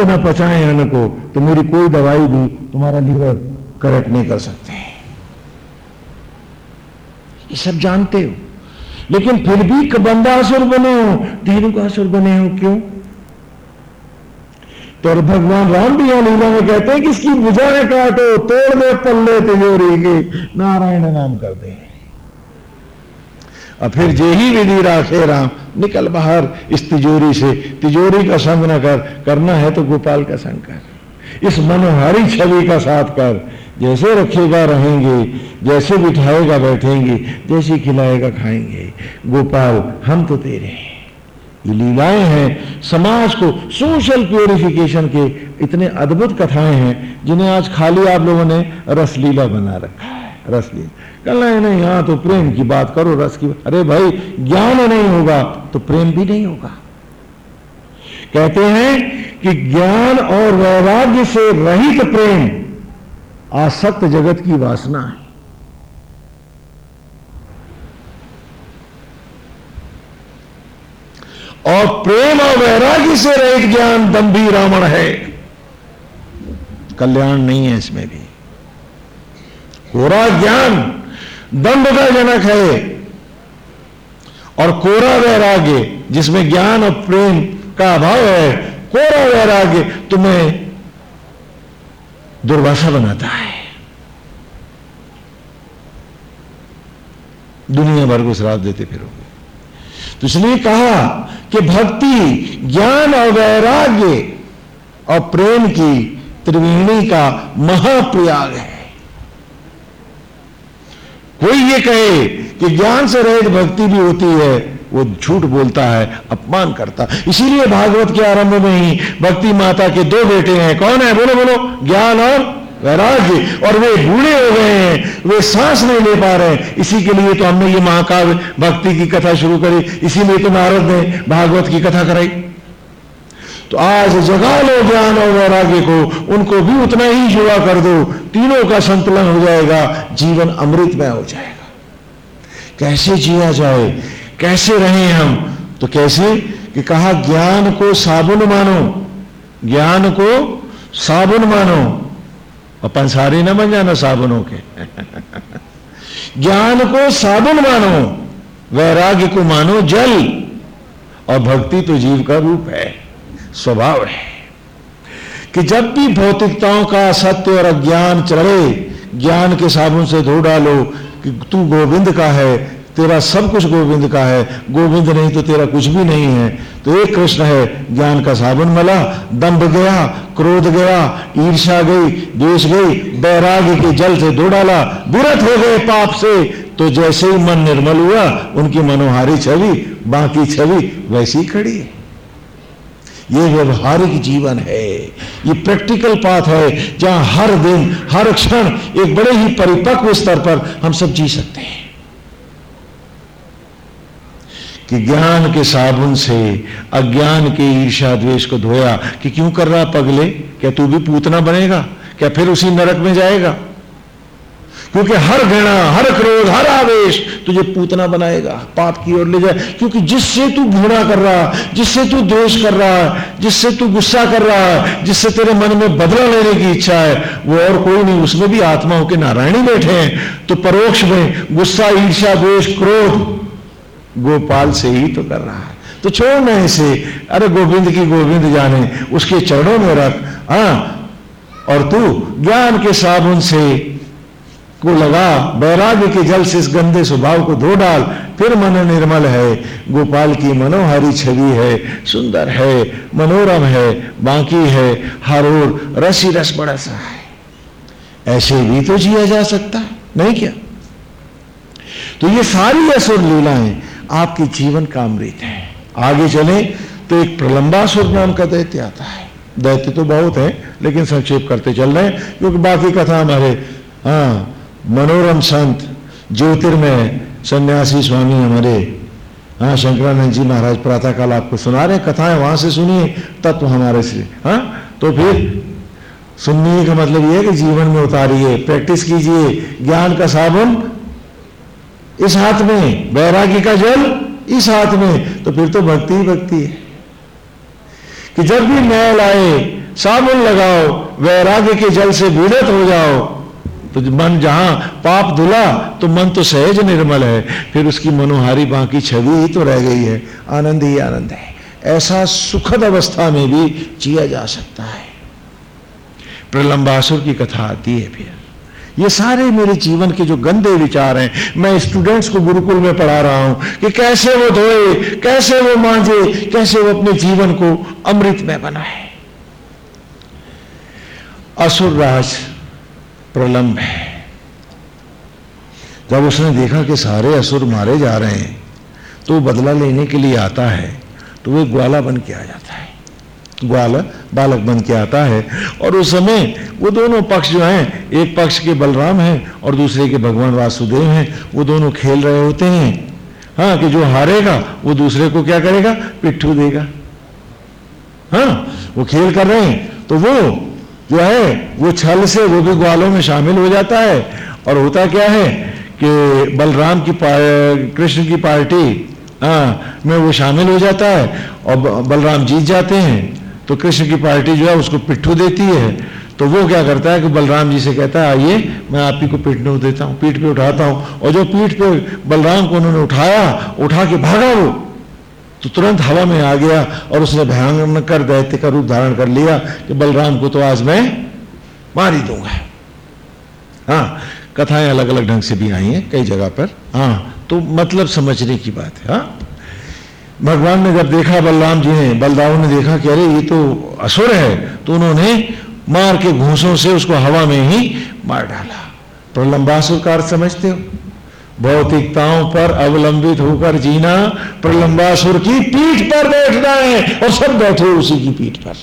आनंद न पचाए अन्न को तो मेरी कोई दवाई भी तुम्हारा लीवर करेक्ट नहीं कर सकते ये सब जानते हो। लेकिन फिर भी बंदासुर बने हो धेनुकासुर बने हो क्यों? तो भगवान राम भी यहाँ लीला में कहते हैं कि इसकी बुझाएँ काटो, तोड़ दे, पल्ले तिजोरी के, नारायण नाम कर दे। और फिर जे ही विधि राखे राम, निकल बाहर इस तिजोरी से। तिजोरी का संग न कर, करना है तो गोपाल का संग कर। इस मनोहारी छवि का साथ कर। जैसे रखेगा रहेंगे, जैसे बिठाएगा बैठेंगे, जैसे खिलाएगा खाएँगे। गोपाल, हम तो तेरे हैं। ये लीलाएँ हैं। समाज को सोशल प्योरिफिकेशन के इतने अद्भुत कथाएँ हैं, जिन्हें आज खाली आप लोगों ने रसलीला बना रखा है। रसलीला कल नहीं नहीं यहाँ तो प्रेम की बात करो, रस की अरे भाई, ज्ञान नहीं होगा तो प्रेम भी नहीं होगा। कहते हैं कि ज्ञान और वैराग्य से रहित प्रेम आसक्त जगत की वासना है। और प्रेम और वैराग्य से रहित ज्ञान दम्भी रावण है। कल्याण नहीं है इसमें भी। कोरा ज्ञान दंड का जनक है और कोरा वैराग्य जिसमें ज्ञान और प्रेम का अभाव है कोरा वैराग्य तुम्हें दुर्भाषा बनाता है दुनिया भर को श्राप देते फिरोगे तो इसलिए कहा कि भक्ति ज्ञान और वैराग्य और प्रेम की त्रिवेणी का महाप्रयाग है कोई ये कहे कि ज्ञान से रहित भक्ति भी होती है, वो झूठ बोलता है, अपमान करता इसीलिए भागवत के आरंभ में ही भक्ति माता के दो बेटे हैं। कौन है? बोलो बोलो। ज्ञान और वैराग्य। और वे बूढ़े हो गए हैं, वे सांस नहीं ले पा रहे हैं। इसी के लिए तो हमने ये महाकाव्य भक्ति की कथा शुरू करी। इसीलिए तो नारद ने भागवत की कथा कराई। तो आज जगा लो ज्ञान और वैराग्य को, उनको भी उतना ही जुड़ा कर दो, तीनों का संतुलन हो जाएगा, जीवन अमृतमय हो जाएगा। कैसे जिया जाए? कैसे रहे हम? तो कैसे? कि कहा, ज्ञान को साबुन मानो, ज्ञान को साबुन मानो। और पंसारी ना बन जाना साबुनों के। ज्ञान को साबुन मानो, वैराग्य को मानो जल, और भक्ति तो जीव का रूप है। स्वभाव है कि जब भी भौतिकताओं का सत्य और अज्ञान चढ़े, ज्ञान के साबुन से धो डालो कि तू गोविंद का है, तेरा सब कुछ गोविंद का है, गोविंद नहीं तो तेरा कुछ भी नहीं है। तो एक कृष्ण है, ज्ञान का साबुन मला, दंभ गया, क्रोध गया ईर्षा गई, द्वेष गई, बैराग के जल से धो डाला, विरत हो गए पाप से। तो जैसे ही मन निर्मल हुआ, उनकी मनोहारी छवि, बाकी छवि वैसी खड़ी है। ये व्यवहारिक जीवन है, ये प्रैक्टिकल पाथ है, जहाँ हर दिन, हर क्षण एक बड़े ही परिपक्व स्तर पर हम सब जी सकते हैं। कि ज्ञान के साबुन से, अज्ञान के ईर्षा द्वेष को धोया, कि क्यों कर रहा पगले? क्या तू भी पूतना बनेगा? क्या फिर उसी नरक में जाएगा? क्योंकि हर घृणा, हर क्रोध, हर आवेश तुझे पूतना बनाएगा, पाप की ओर ले जाए। क्योंकि जिससे तू घृणा कर रहा, जिससे तू द्वेष कर रहा है जिससे तू गुस्सा कर रहा है जिससे तेरे मन में बदला लेने की इच्छा है, वो और कोई नहीं, उसमें भी आत्माओं के नारायणी बैठे हैं। तो परोक्ष में गुस्सा ईर्षा द्वेष, क्रोध, गोपाल से ही तो कर रहा है। तो छोड़ना इसे। अरे गोविंद की गोविंद जाने, उसके चरणों में रख। हाँ और तू ज्ञान के साबुन से को लगा वैराग्य के जल से इस गंदे स्वभाव को धो डाल, फिर मन निर्मल है। गोपाल की मनोहारी छवि है, सुंदर है, मनोरम है, बाकी है, हर ओर रसी रस बड़ा सा है। ऐसे भी तो जिया जा सकता है, नहीं क्या? तो ये सारी असुर लीलाएँ आपके जीवन का अमृत है। आगे चले तो एक प्रलंबासुर नाम का दैत्य आता है। दैत्य तो बहुत है, लेकिन संक्षेप करते चल रहे हैं, क्योंकि बाकी कथा हमारे हाँ मनोरम संत, ज्योतिर्मय सन्यासी स्वामी हमारे। हाँ शंकरानंद जी महाराज प्रातः काल आपको सुना रहे कथाएँ वहाँ से सुनिए, तत्व हमारे से। हाँ तो फिर सुनने का मतलब यह है कि जीवन में उतारिए, प्रैक्टिस कीजिए, ज्ञान का साबुन इस हाथ में, वैराग्य का जल इस हाथ में। तो फिर तो भक्ति ही भक्ति है। कि जब भी मैल आए, साबुन लगाओ, वैराग्य के जल से पीड़ित हो जाओ तो मन जहाँ पाप धुला तो मन तो सहज निर्मल है। फिर उसकी मनोहारी बाकी छवि ही तो रह गई है। आनंद ही आनंद है। ऐसा सुखद अवस्था में भी जिया जा सकता है। प्रलंबासुर की कथा आती है फिर। ये सारे मेरे जीवन के जो गंदे विचार हैं, मैं स्टूडेंट्स को गुरुकुल में पढ़ा रहा हूँ कि कैसे वो धोए, कैसे वो मांझे कैसे वो अपने जीवन को अमृत में बनाए। असुर राज प्रलंब है। जब उसने देखा कि सारे असुर मारे जा रहे हैं तो बदला लेने के लिए आता है तो वो ग्वाला बन के आ जाता है। ग्वाला, बालक बन के आता है, और उस समय वो दोनों पक्ष जो हैं, एक पक्ष के बलराम हैं, और दूसरे के भगवान वासुदेव हैं, वो दोनों खेल रहे होते हैं। हाँ कि जो हारेगा, वो दूसरे को क्या करेगा? पिट्ठू देगा। हाँ वो खेल कर रहे हैं तो वो जो है, वो छल से वो भी ग्वालों में शामिल हो जाता है। और होता क्या है कि बलराम की कृष्ण की पार्टी हाँ में वो शामिल हो जाता है और बलराम जीत जाते हैं। तो कृष्ण की पार्टी जो है, उसको पिट्ठू देती है। तो वो क्या करता है कि बलराम जी से कहता है, आइए, मैं आप ही को पीटने देता हूँ, पीठ पे उठाता हूँ। और जो पीठ पे बलराम को उन्होंने उठाया, उठा के भागा वो। तो तुरंत हवा में आ गया और उसने भयंकर दैत्य का रूप धारण कर लिया कि बलराम को तो आज मैं मार ही दूँगा। हाँ कथाएँ अलग अलग ढंग से भी आई हैं कई जगह पर। हाँ तो मतलब समझने की बात है हाँ। भगवान ने जब देखा, बलराम जी ने, बलदाऊ ने देखा कि अरे, ये तो असुर है तो उन्होंने मार के घूसों से उसको हवा में ही मार डाला। प्रलंबासुर का अर्थ समझते हो? भौतिकताओं पर अवलंबित होकर जीना प्रलंबासुर की पीठ पर बैठना है और सब बैठे उसी की पीठ पर।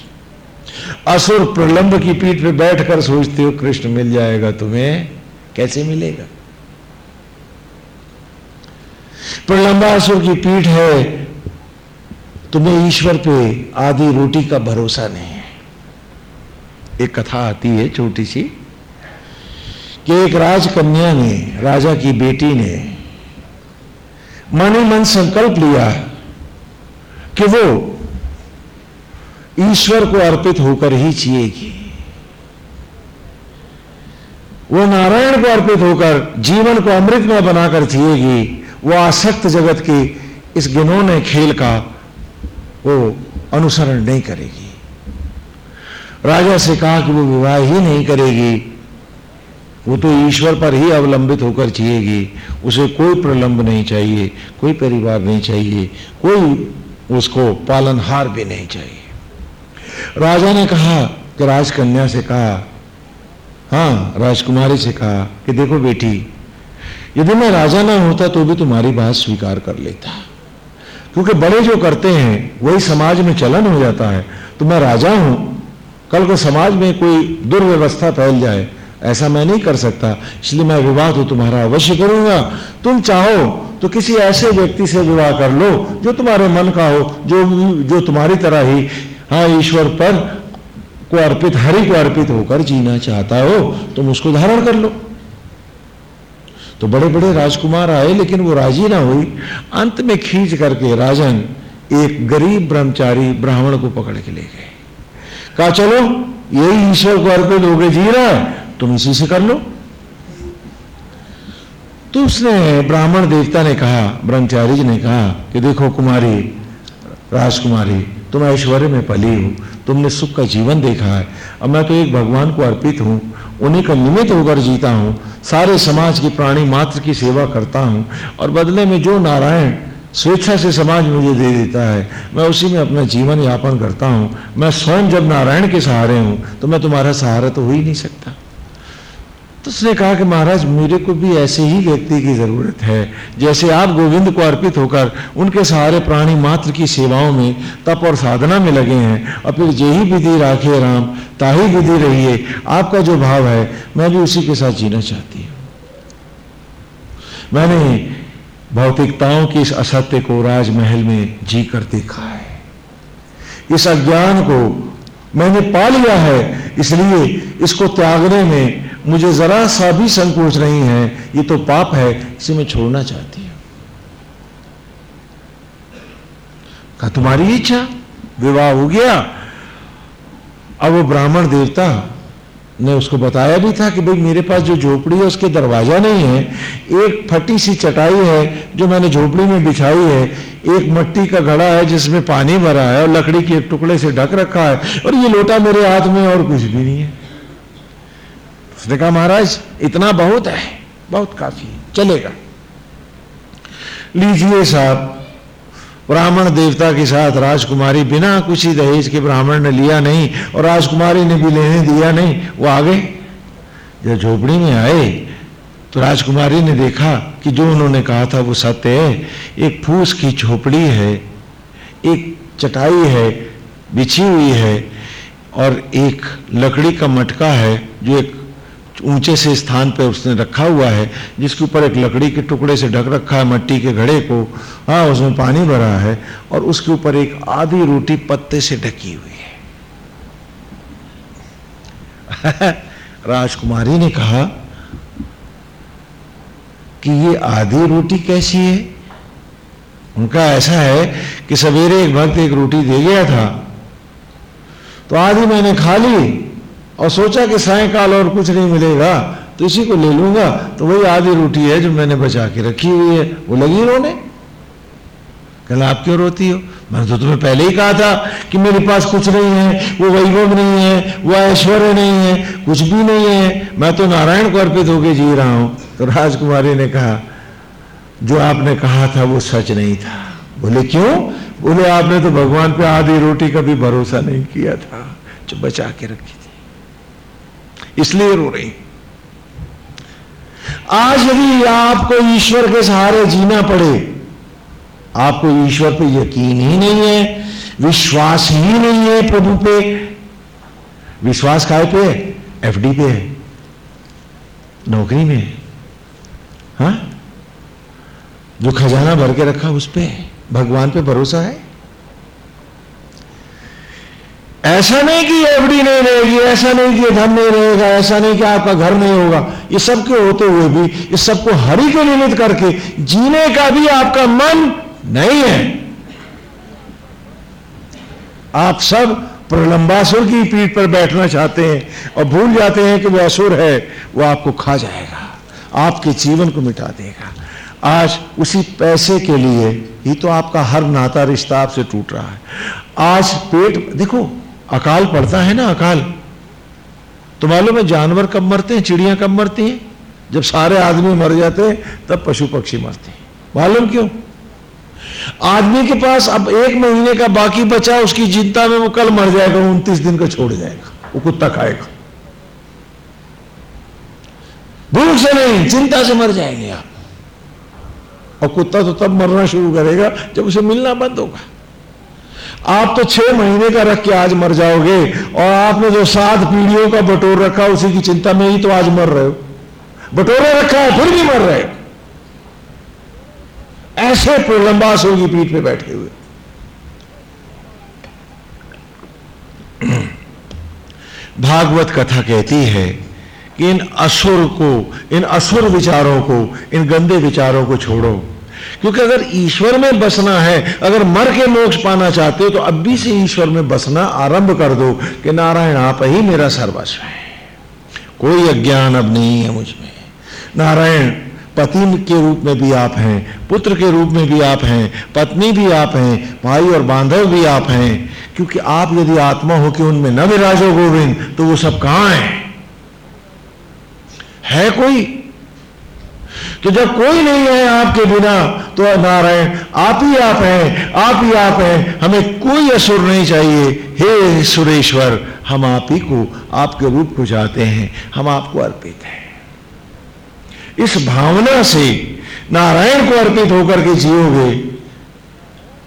असुर प्रलंब की पीठ पर बैठकर सोचते हो कृष्ण मिल जाएगा तुम्हें, कैसे मिलेगा? प्रलंबासुर की पीठ है, तुम्हें ईश्वर पे आधी रोटी का भरोसा नहीं है। एक कथा आती है छोटी सी कि एक राजकन्या ने, राजा की बेटी ने मन ही मन संकल्प लिया कि वो ईश्वर को अर्पित होकर ही जिएगी। वो नारायण को अर्पित होकर, जीवन को अमृत में बनाकर जिएगी। वो आसक्त जगत के इस गिनोने खेल का वो अनुसरण नहीं करेगी। राजा से कहा कि वो विवाह ही नहीं करेगी। वो तो ईश्वर पर ही अवलंबित होकर जिएगी। उसे कोई प्रलंब नहीं चाहिए, कोई परिवार नहीं चाहिए, कोई उसको पालनहार भी नहीं चाहिए। राजा ने कहा कि राजकन्या से कहा हाँ राजकुमारी से कहा कि देखो बेटी, यदि मैं राजा ना होता तो भी तुम्हारी बात स्वीकार कर लेता। क्योंकि बड़े जो करते हैं, वही समाज में चलन हो जाता है। तो मैं राजा हूँ, कल को समाज में कोई दुर्व्यवस्था फैल जाए ऐसा मैं नहीं कर सकता। इसलिए मैं विवाह तो तुम्हारा अवश्य करूँगा। तुम चाहो तो किसी ऐसे व्यक्ति से विवाह कर लो जो तुम्हारे मन का हो, जो जो तुम्हारी तरह ही हाँ ईश्वर पर को अर्पित, हरि को अर्पित होकर जीना चाहता हो, तुम उसको धारण कर लो। तो बड़े बड़े राजकुमार आए, लेकिन वो राज़ी ना हुई। अंत में खींच करके राजन एक गरीब ब्रह्मचारी ब्राह्मण को पकड़ के ले गए। कहा, चलो, यही ईश्वर को अर्पित होकर जी रहा है। तुम इसी से कर लो। तो उसने ब्राह्मण देवता ने कहा, ब्रह्मचारी जी ने कहा कि देखो कुमारी, राजकुमारी, तुम ऐश्वर्य में पली हो, तुमने सुख का जीवन देखा है। अब मैं तो एक भगवान को अर्पित हूँ, उन्हीं का निमित्त होकर जीता हूँ, सारे समाज की प्राणी मात्र की सेवा करता हूँ, और बदले में जो नारायण स्वेच्छा से समाज मुझे दे देता है, मैं उसी में अपना जीवन यापन करता हूँ। मैं स्वयं जब नारायण के सहारे हूँ तो मैं तुम्हारा सहारा तो हो ही नहीं सकता। तो उसने कहा कि महाराज, मेरे को भी ऐसे ही व्यक्ति की ज़रूरत है। जैसे आप गोविंद को अर्पित होकर उनके सहारे प्राणी मात्र की सेवाओं में तप और साधना में लगे हैं, और फिर यही विधि राखे राम ताही विधि रहिए, आपका जो भाव है, मैं भी उसी के साथ जीना चाहती हूँ। मैंने भौतिकताओं की इस असत्य को राजमहल में जी कर देखा है। इस अज्ञान को मैंने पा लिया है, इसलिए इसको त्यागने में मुझे जरा सा भी संकोच नहीं है, ये तो पाप है, इसे मैं छोड़ना चाहती हूँ। कहा, तुम्हारी इच्छा? विवाह हो गया। अब वो ब्राह्मण देवता ने उसको बताया भी था कि भाई, मेरे पास जो झोपड़ी है, उसके दरवाज़ा नहीं है। एक फटी सी चटाई है, जो मैंने झोपड़ी में बिछाई है। एक मट्टी का घड़ा है, जिसमें पानी भरा है और लकड़ी के एक टुकड़े से ढक रखा है। और ये लोटा मेरे हाथ में और कुछ भी नहीं है। उसने कहा महाराज, इतना बहुत है, बहुत काफ़ी है, चलेगा। लीजिए साहब, ब्राह्मण देवता के साथ राजकुमारी बिना कुछ ही दहेज के ब्राह्मण ने लिया नहीं और राजकुमारी ने भी लेने दिया नहीं, वो आ गए जब झोपड़ी में आए तो राजकुमारी ने देखा कि जो उन्होंने कहा था वो सत्य है। एक फूस की झोपड़ी है, एक चटाई है, बिछी हुई है और एक लकड़ी का मटका है, जो एक ऊँचे से स्थान पर उसने रखा हुआ है, जिसके ऊपर एक लकड़ी के टुकड़े से ढक रखा है, मट्टी के घड़े को। हाँ उसमें पानी भरा है और उसके ऊपर एक आधी रोटी पत्ते से ढकी हुई है। राजकुमारी ने कहा कि ये आधी रोटी कैसी है? उनका ऐसा है कि सवेरे एक भक्त एक रोटी दे गया था तो आधी मैंने खा ली और सोचा कि सायकाल और कुछ नहीं मिलेगा तो इसी को ले लूँगा। तो वही आधी रोटी है जो मैंने बचा के रखी हुई है। वो लगी रोने। कल आप क्यों रोती हो? मैंने तो तुम्हें पहले ही कहा था कि मेरे पास कुछ नहीं है, वो वैभव नहीं है, वो ऐश्वर्य नहीं है, कुछ भी नहीं है। मैं तो नारायण को अर्पित होकर जी रहा हूँ। तो राजकुमारी ने कहा, जो आपने कहा था वो सच नहीं था। बोले, क्यों? बोले, आपने तो भगवान पे आधी रोटी का भी भरोसा नहीं किया था, जो बचा के रखी इसलिए रो रही। आज यदि आपको ईश्वर के सहारे जीना पड़े, आपको ईश्वर पे यकीन ही नहीं है, विश्वास ही नहीं है प्रभु पे। विश्वास काय पे है? एफडी पे है। नौकरी में है। हा? जो खजाना भर के रखा उस पे भगवान पे भरोसा है? ऐसा नहीं कि एवडी नहीं रहेगी, ऐसा नहीं कि धन नहीं रहेगा, ऐसा नहीं कि आपका घर नहीं होगा। ये सब के होते हुए भी, इस सबको हरि के निमित्त करके जीने का भी आपका मन नहीं है। आप सब प्रलंबासुर की पीठ पर बैठना चाहते हैं और भूल जाते हैं कि वो असुर है, वो आपको खा जाएगा, आपके जीवन को मिटा देगा। आज उसी पैसे के लिए ही तो आपका हर नाता रिश्ता आपसे टूट रहा है। आज पेट, देखो अकाल पड़ता है ना अकाल। तो मालूम है जानवर कब मरते हैं, चिड़ियाँ कब मरती हैं? जब सारे आदमी मर जाते हैं, तब पशु पक्षी मरते हैं। मालूम क्यों? आदमी के पास अब एक महीने का बाकी बचा, उसकी चिंता में वो कल मर जाएगा उनतीस दिन का छोड़ जाएगा, वो कुत्ता खाएगा। भूख से नहीं, चिंता से मर जाएँगे आप। और कुत्ता तो तब मरना शुरू करेगा जब उसे मिलना बंद होगा। आप तो छह महीने का रख के आज मर जाओगे और आपने जो सात पीढ़ियों का बटोर रखा, उसी की चिंता में ही तो आज मर रहे हो। बटोरे रखा है, फिर भी मर रहे ऐसे प्रलंबास होगी पीठ पे बैठे हुए। भागवत कथा कहती है कि इन असुर को, इन असुर विचारों को, इन गंदे विचारों को छोड़ो। क्योंकि अगर ईश्वर में बसना है, अगर मर के मोक्ष पाना चाहते हो तो अभी से ईश्वर में बसना आरंभ कर दो कि नारायण आप ही मेरा सर्वस्व है। कोई अज्ञान अब नहीं है मुझमें। नारायण, पति के रूप में भी आप हैं, पुत्र के रूप में भी आप हैं, पत्नी भी आप हैं, भाई और बांधव भी आप हैं। क्योंकि आप यदि आत्मा हो कि उनमें न विराजो गोविंद तो वो सब कहाँ है? है कोई? तो जब कोई नहीं है आपके बिना तो नारायण, आप ही आप हैं, आप ही आप हैं। हमें कोई असुर नहीं चाहिए। हे सुरेश्वर, हम आप ही को आपके रूप को चाहते हैं, हम आपको अर्पित हैं। इस भावना से नारायण को अर्पित होकर के जियोगे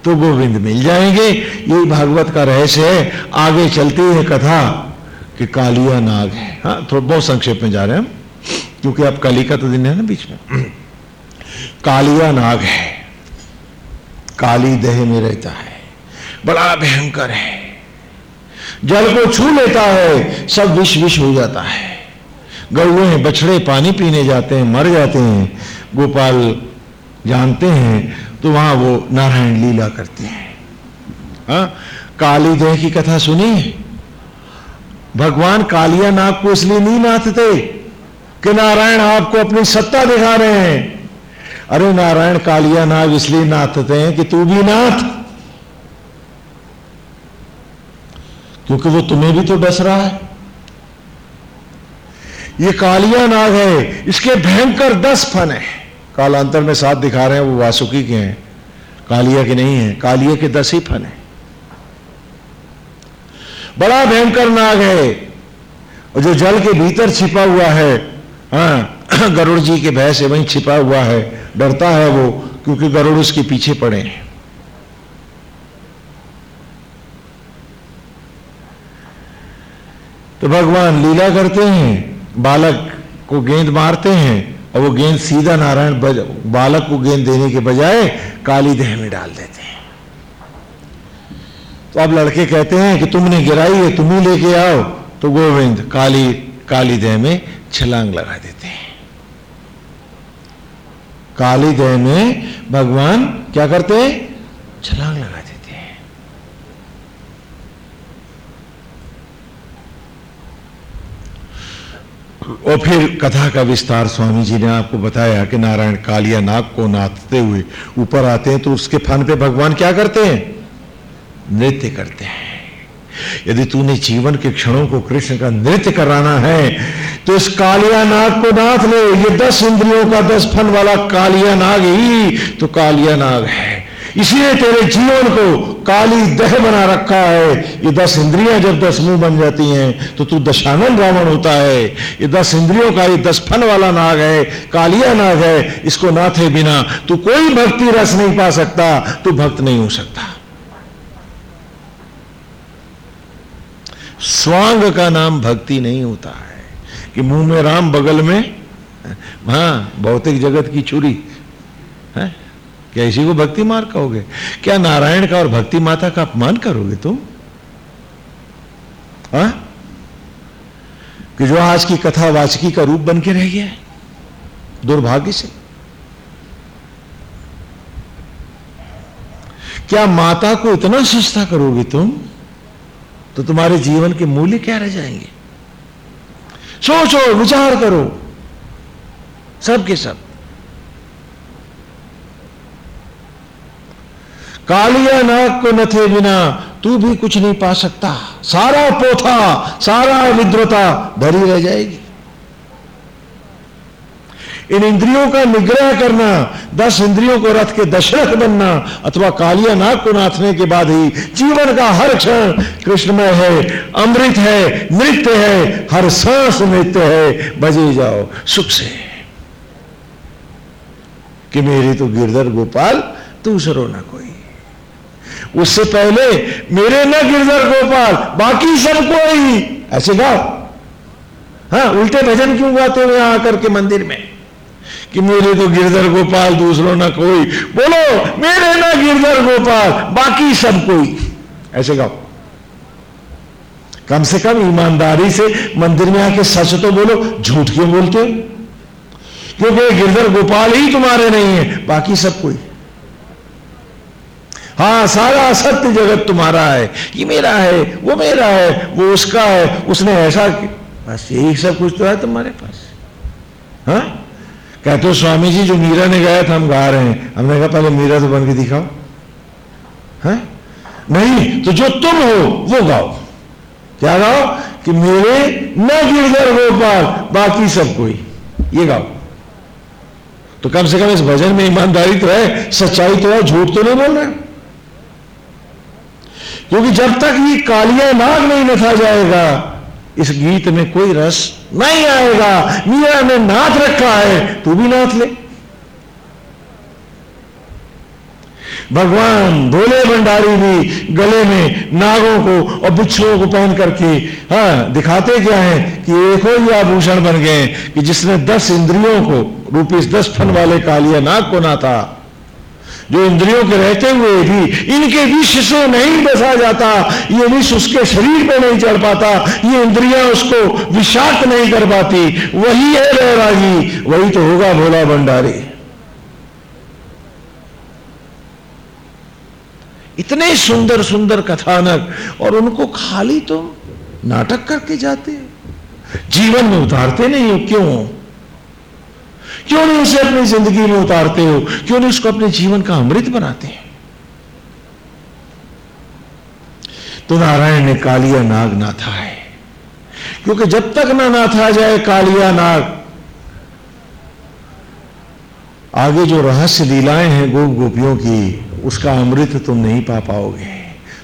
तो गोविंद मिल जाएँगे। यही भागवत का रहस्य है। आगे चलती है कथा कि कालिया नाग है। हाँ थोड़ा बहुत संक्षेप में जा रहे हैं हम। क्योंकि अब कली का तो दिन है ना बीच में। कालिया नाग है। काली देह में रहता है। बड़ा भयंकर है। जल को छू लेता है। सब विष विष हो जाता है। गौए बछड़े पानी पीने जाते हैं, मर जाते हैं। गोपाल जानते हैं तो वहाँ वो नारायण लीला करते हैं। हा? काली देह की कथा सुनी भगवान कालिया नाग को इसलिए नहीं नाथते। कि नारायण आपको अपनी सत्ता दिखा रहे हैं। अरे नारायण कालिया नाग इसलिए नाथते हैं कि तू भी नाथ। क्योंकि वो तुम्हें भी तो डस रहा है। ये कालिया नाग है, इसके भयंकर दस फन है। कालांतर में साथ दिखा रहे हैं, वो वासुकी के हैं। कालिया के नहीं है, कालिया के दस ही फन है। बड़ा भयंकर नाग है। और जो जल के भीतर छिपा हुआ है हाँ। गरुड़ जी के भय से वहीं छिपा हुआ है। डरता है वो, क्योंकि गरुड़ उसके पीछे पड़े हैं। तो भगवान लीला करते हैं, बालक को गेंद मारते हैं, और वो गेंद सीधा नारायण बालक को गेंद देने के बजाय काली देह में डाल देते हैं। तो अब लड़के कहते हैं कि तुमने गिराई है, तुम ही लेके आओ। तो गोविंद, काली काली देह में छलांग लगा देते हैं। काली देह में भगवान क्या करते हैं? छलांग लगा देते हैं। और फिर कथा का विस्तार स्वामी जी ने आपको बताया कि नारायण कालिया नाग को नाचते हुए ऊपर आते हैं तो उसके फन पे भगवान क्या करते हैं? नृत्य करते हैं। यदि तूने जीवन के क्षणों को कृष्ण का नृत्य कराना है तो इस कालिया नाग को नाथ ले। ये दस इंद्रियों का दस फन वाला कालिया नाग ही तो कालिया नाग है। इसीलिए तेरे जीवन को काली दह बना रखा है। ये दस इंद्रियाँ जब दस मुँह बन जाती हैं तो तू दशानन रावण होता है। ये दस इंद्रियों का ये दस फन वाला नाग है, कालिया नाग है। इसको नाथे बिना तू कोई भक्ति रस नहीं पा सकता, तू भक्त नहीं हो सकता। स्वांग का नाम भक्ति नहीं होता है। कि मुँह में राम बगल में, हाँ, भौतिक जगत की चुरी है, क्या इसी को भक्ति मार कहोगे? क्या नारायण का और भक्ति माता का अपमान करोगे तुम? हा? कि जो आज की कथा वाचकी का रूप बन के रह गया है, दुर्भाग्य से। क्या माता को इतना सस्ता करोगे तुम? तो तुम्हारे जीवन के मूल्य क्या रह जाएँगे? सोचो, विचार करो। सब के सब। कालिया नाग को नथे बिना तू भी कुछ नहीं पा सकता। सारा पोथा, सारा विद्रोता भरी रह जाएगी। इन इंद्रियों का निग्रह करना, दस इंद्रियों को रथ के दशरथ बनना, अथवा कालिया नाग को नाथने के बाद ही जीवन का हर क्षण कृष्णमय है, अमृत है, नृत्य है, हर सांस नृत्य है। बजे जाओ, सुख से। कि मेरे तो गिरधर गोपाल दूसरो ना कोई। उससे पहले मेरे ना गिरधर गोपाल, बाकी सब कोई। ऐसे गाओ। हाँ उल्टे भजन क्यों गाते हुए आकर के मंदिर में? कि मेरे तो गिरधर गोपाल दूसरों ना कोई। बोलो, मेरे ना गिरधर गोपाल, बाकी सब कोई। ऐसे गाओ कम से कम ईमानदारी से मंदिर में आके सच तो बोलो, झूठ क्यों बोलते हो? क्योंकि गिरधर गोपाल ही तुम्हारे नहीं है, बाकी सब कोई। हाँ सारा सत्य जगत तुम्हारा है। ये मेरा है, वो मेरा है, वो उसका है, उसने ऐसा बस यही सब कुछ तो है तुम्हारे पास। हाँ? कहते हो स्वामी जी, जो मीरा ने गाया था हम गा रहे हैं। हमने कहा, पहले मीरा तो बन के दिखाओ। है? नहीं तो जो तुम हो, वो गाओ। क्या गाओ? कि मेरे न गिरधर गोपाल, बाकी सब कोई। ये गाओ। तो कम से कम इस भजन में ईमानदारी तो है, सच्चाई तो है, झूठ तो नहीं बोल रहे। क्योंकि जब तक ये कालिया नाग नहीं नथा जाएगा, इस गीत में कोई रस नहीं आएगा। मीरा ने नाथ रखा है, तू भी नाथ ले। भगवान भोले भंडारी भी गले में नागों को और बिच्छुओं को पहन करके हाँ दिखाते क्या है कि एक हो ही आभूषण बन गए कि जिसने दस इंद्रियों को रूपी दस फन वाले कालिया नाग को ना था जो इंद्रियों के रहते हुए भी, इनके विष से नहीं बसा जाता। ये विष उसके शरीर पे नहीं चढ़ पाता। ये इंद्रियाँ उसको विषाक्त नहीं कर पाती। वही है बैरागी वही तो होगा भोला भंडारी। इतने सुंदर सुंदर कथानक, और उनको खाली तुम नाटक करके जाते। जीवन में उतारते नहीं हो क्यों? क्यों नहीं उसे अपनी ज़िंदगी में उतारते हो? क्यों नहीं उसको अपने जीवन का अमृत बनाते हैं? तो नारायण ने कालिया नाग नाथा है क्योंकि जब तक ना नाथा जाए कालिया नाग, आगे जो रहस्य लीलाएँ हैं गोप गोपियों की, उसका अमृत तुम नहीं पा पाओगे।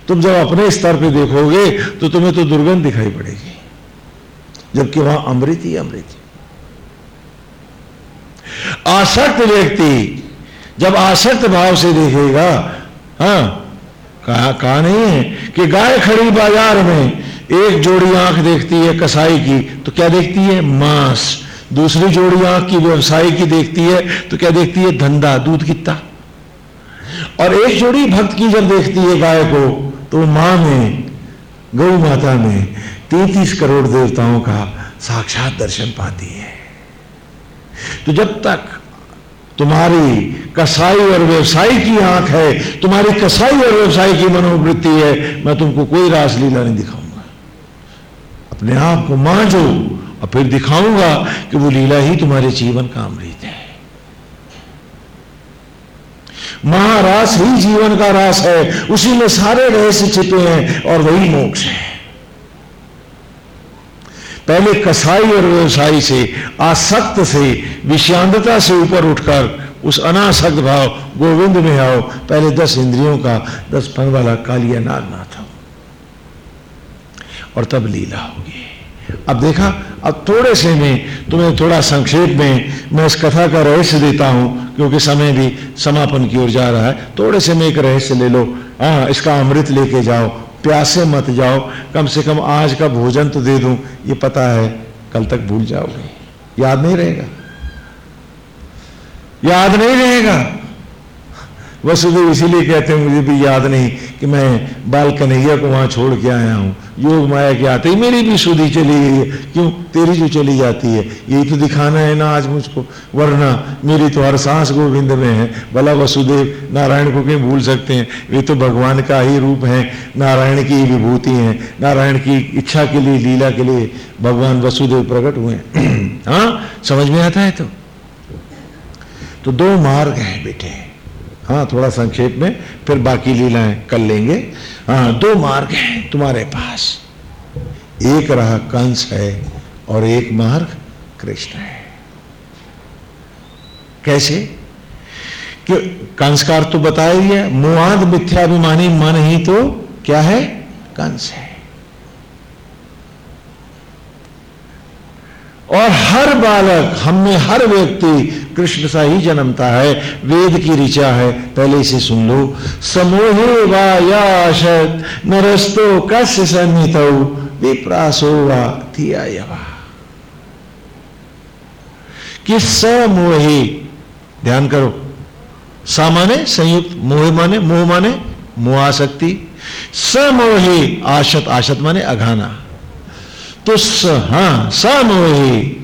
तुम जब अपने स्तर पे देखोगे तो तुम्हें तो दुर्गंध दिखाई पड़ेगी। जबकि वहाँ अमृत ही अमृत आसक्त व्यक्ति जब आसक्त भाव से देखेगा हाँ कहा कहा नहीं है कि गाय खड़ी बाज़ार में एक जोड़ी आँख देखती है कसाई की तो क्या देखती है? मांस। दूसरी जोड़ी आँख की व्यवसाय की देखती है तो क्या देखती है? धंधा, दूध कितना और एक जोड़ी भक्त की जब देखती है गाय को तो माँ में, गौ माता में तैतीस करोड़ देवताओं का साक्षात दर्शन पाती है। तो जब तक तुम्हारी कसाई और व्यवसाय की आँख है, तुम्हारी कसाई और व्यवसाय की मनोवृत्ति है, मैं तुमको कोई रासलीला नहीं दिखाऊँगा। अपने आप को मांझो और फिर दिखाऊँगा कि वो लीला ही तुम्हारे जीवन का अमृत है। महारास ही जीवन का रास है, उसी में सारे रहस्य छिपे हैं और वही मोक्ष है। पहले कसाई और व्यवसायी से, आसक्त से विषांतता से ऊपर उठकर उस अनासक्त भाव, गोविंद में आओ। पहले दस इंद्रियों का, दस फन वाला कालिया नाग नाथ और तब लीला होगी। अब देखा, अब थोड़े से में, तुम्हें थोड़ा संक्षेप में, मैं इस कथा का रहस्य देता हूँ, क्योंकि समय भी समापन की ओर जा रहा है। थोड़े से में एक रहस्य ले लो। हाँ इसका अमृत लेके जाओ। प्यासे मत जाओ। कम से कम आज का भोजन तो दे दूँ। ये पता है, कल तक भूल जाओगे। याद नहीं रहेगा? याद नहीं रहेगा? वसुदेव इसीलिए कहते हैं, मुझे भी याद नहीं कि मैं बाल कन्हैया को वहाँ छोड़ के आया हूँ। योग माया के आते ही मेरी भी सुधी चली गई है। क्यों? तेरी जो चली जाती है, यही तो दिखाना है ना आज मुझको। वरना मेरी तो हर सांस गोविंद में है। भला वसुदेव, नारायण को क्यों भूल सकते हैं? वे तो भगवान का ही रूप है। नारायण की विभूति है। नारायण की इच्छा के लिए, लीला के लिए भगवान वसुदेव प्रकट हुए हाँ समझ में आता है तो? तो दो मार्ग है बेटे। हाँ थोड़ा संक्षेप में, फिर बाकी लीलाएँ कर लेंगे। हाँ दो मार्ग हैं तुम्हारे पास। एक रहा कंस है और एक मार्ग कृष्ण है। कैसे? कि कंसकार तो बताया ही है मुआद मिथ्याभिमानी मन ही तो क्या है? कंस है। और हर बालक, हम में हर व्यक्ति कृष्ण सा ही जन्मता है, वेद की ऋचा है, पहले इसे सुन लो। समोहे वायाशत, नरस्तो कस्य सन्नित, विप्रासो वा कि समोहे, ध्यान करो सा माने संयुक्त, मोह माने मोह माने मोहाशक्ति समोहे, आशत आशत माने अघाना। तो स हाँ समोहे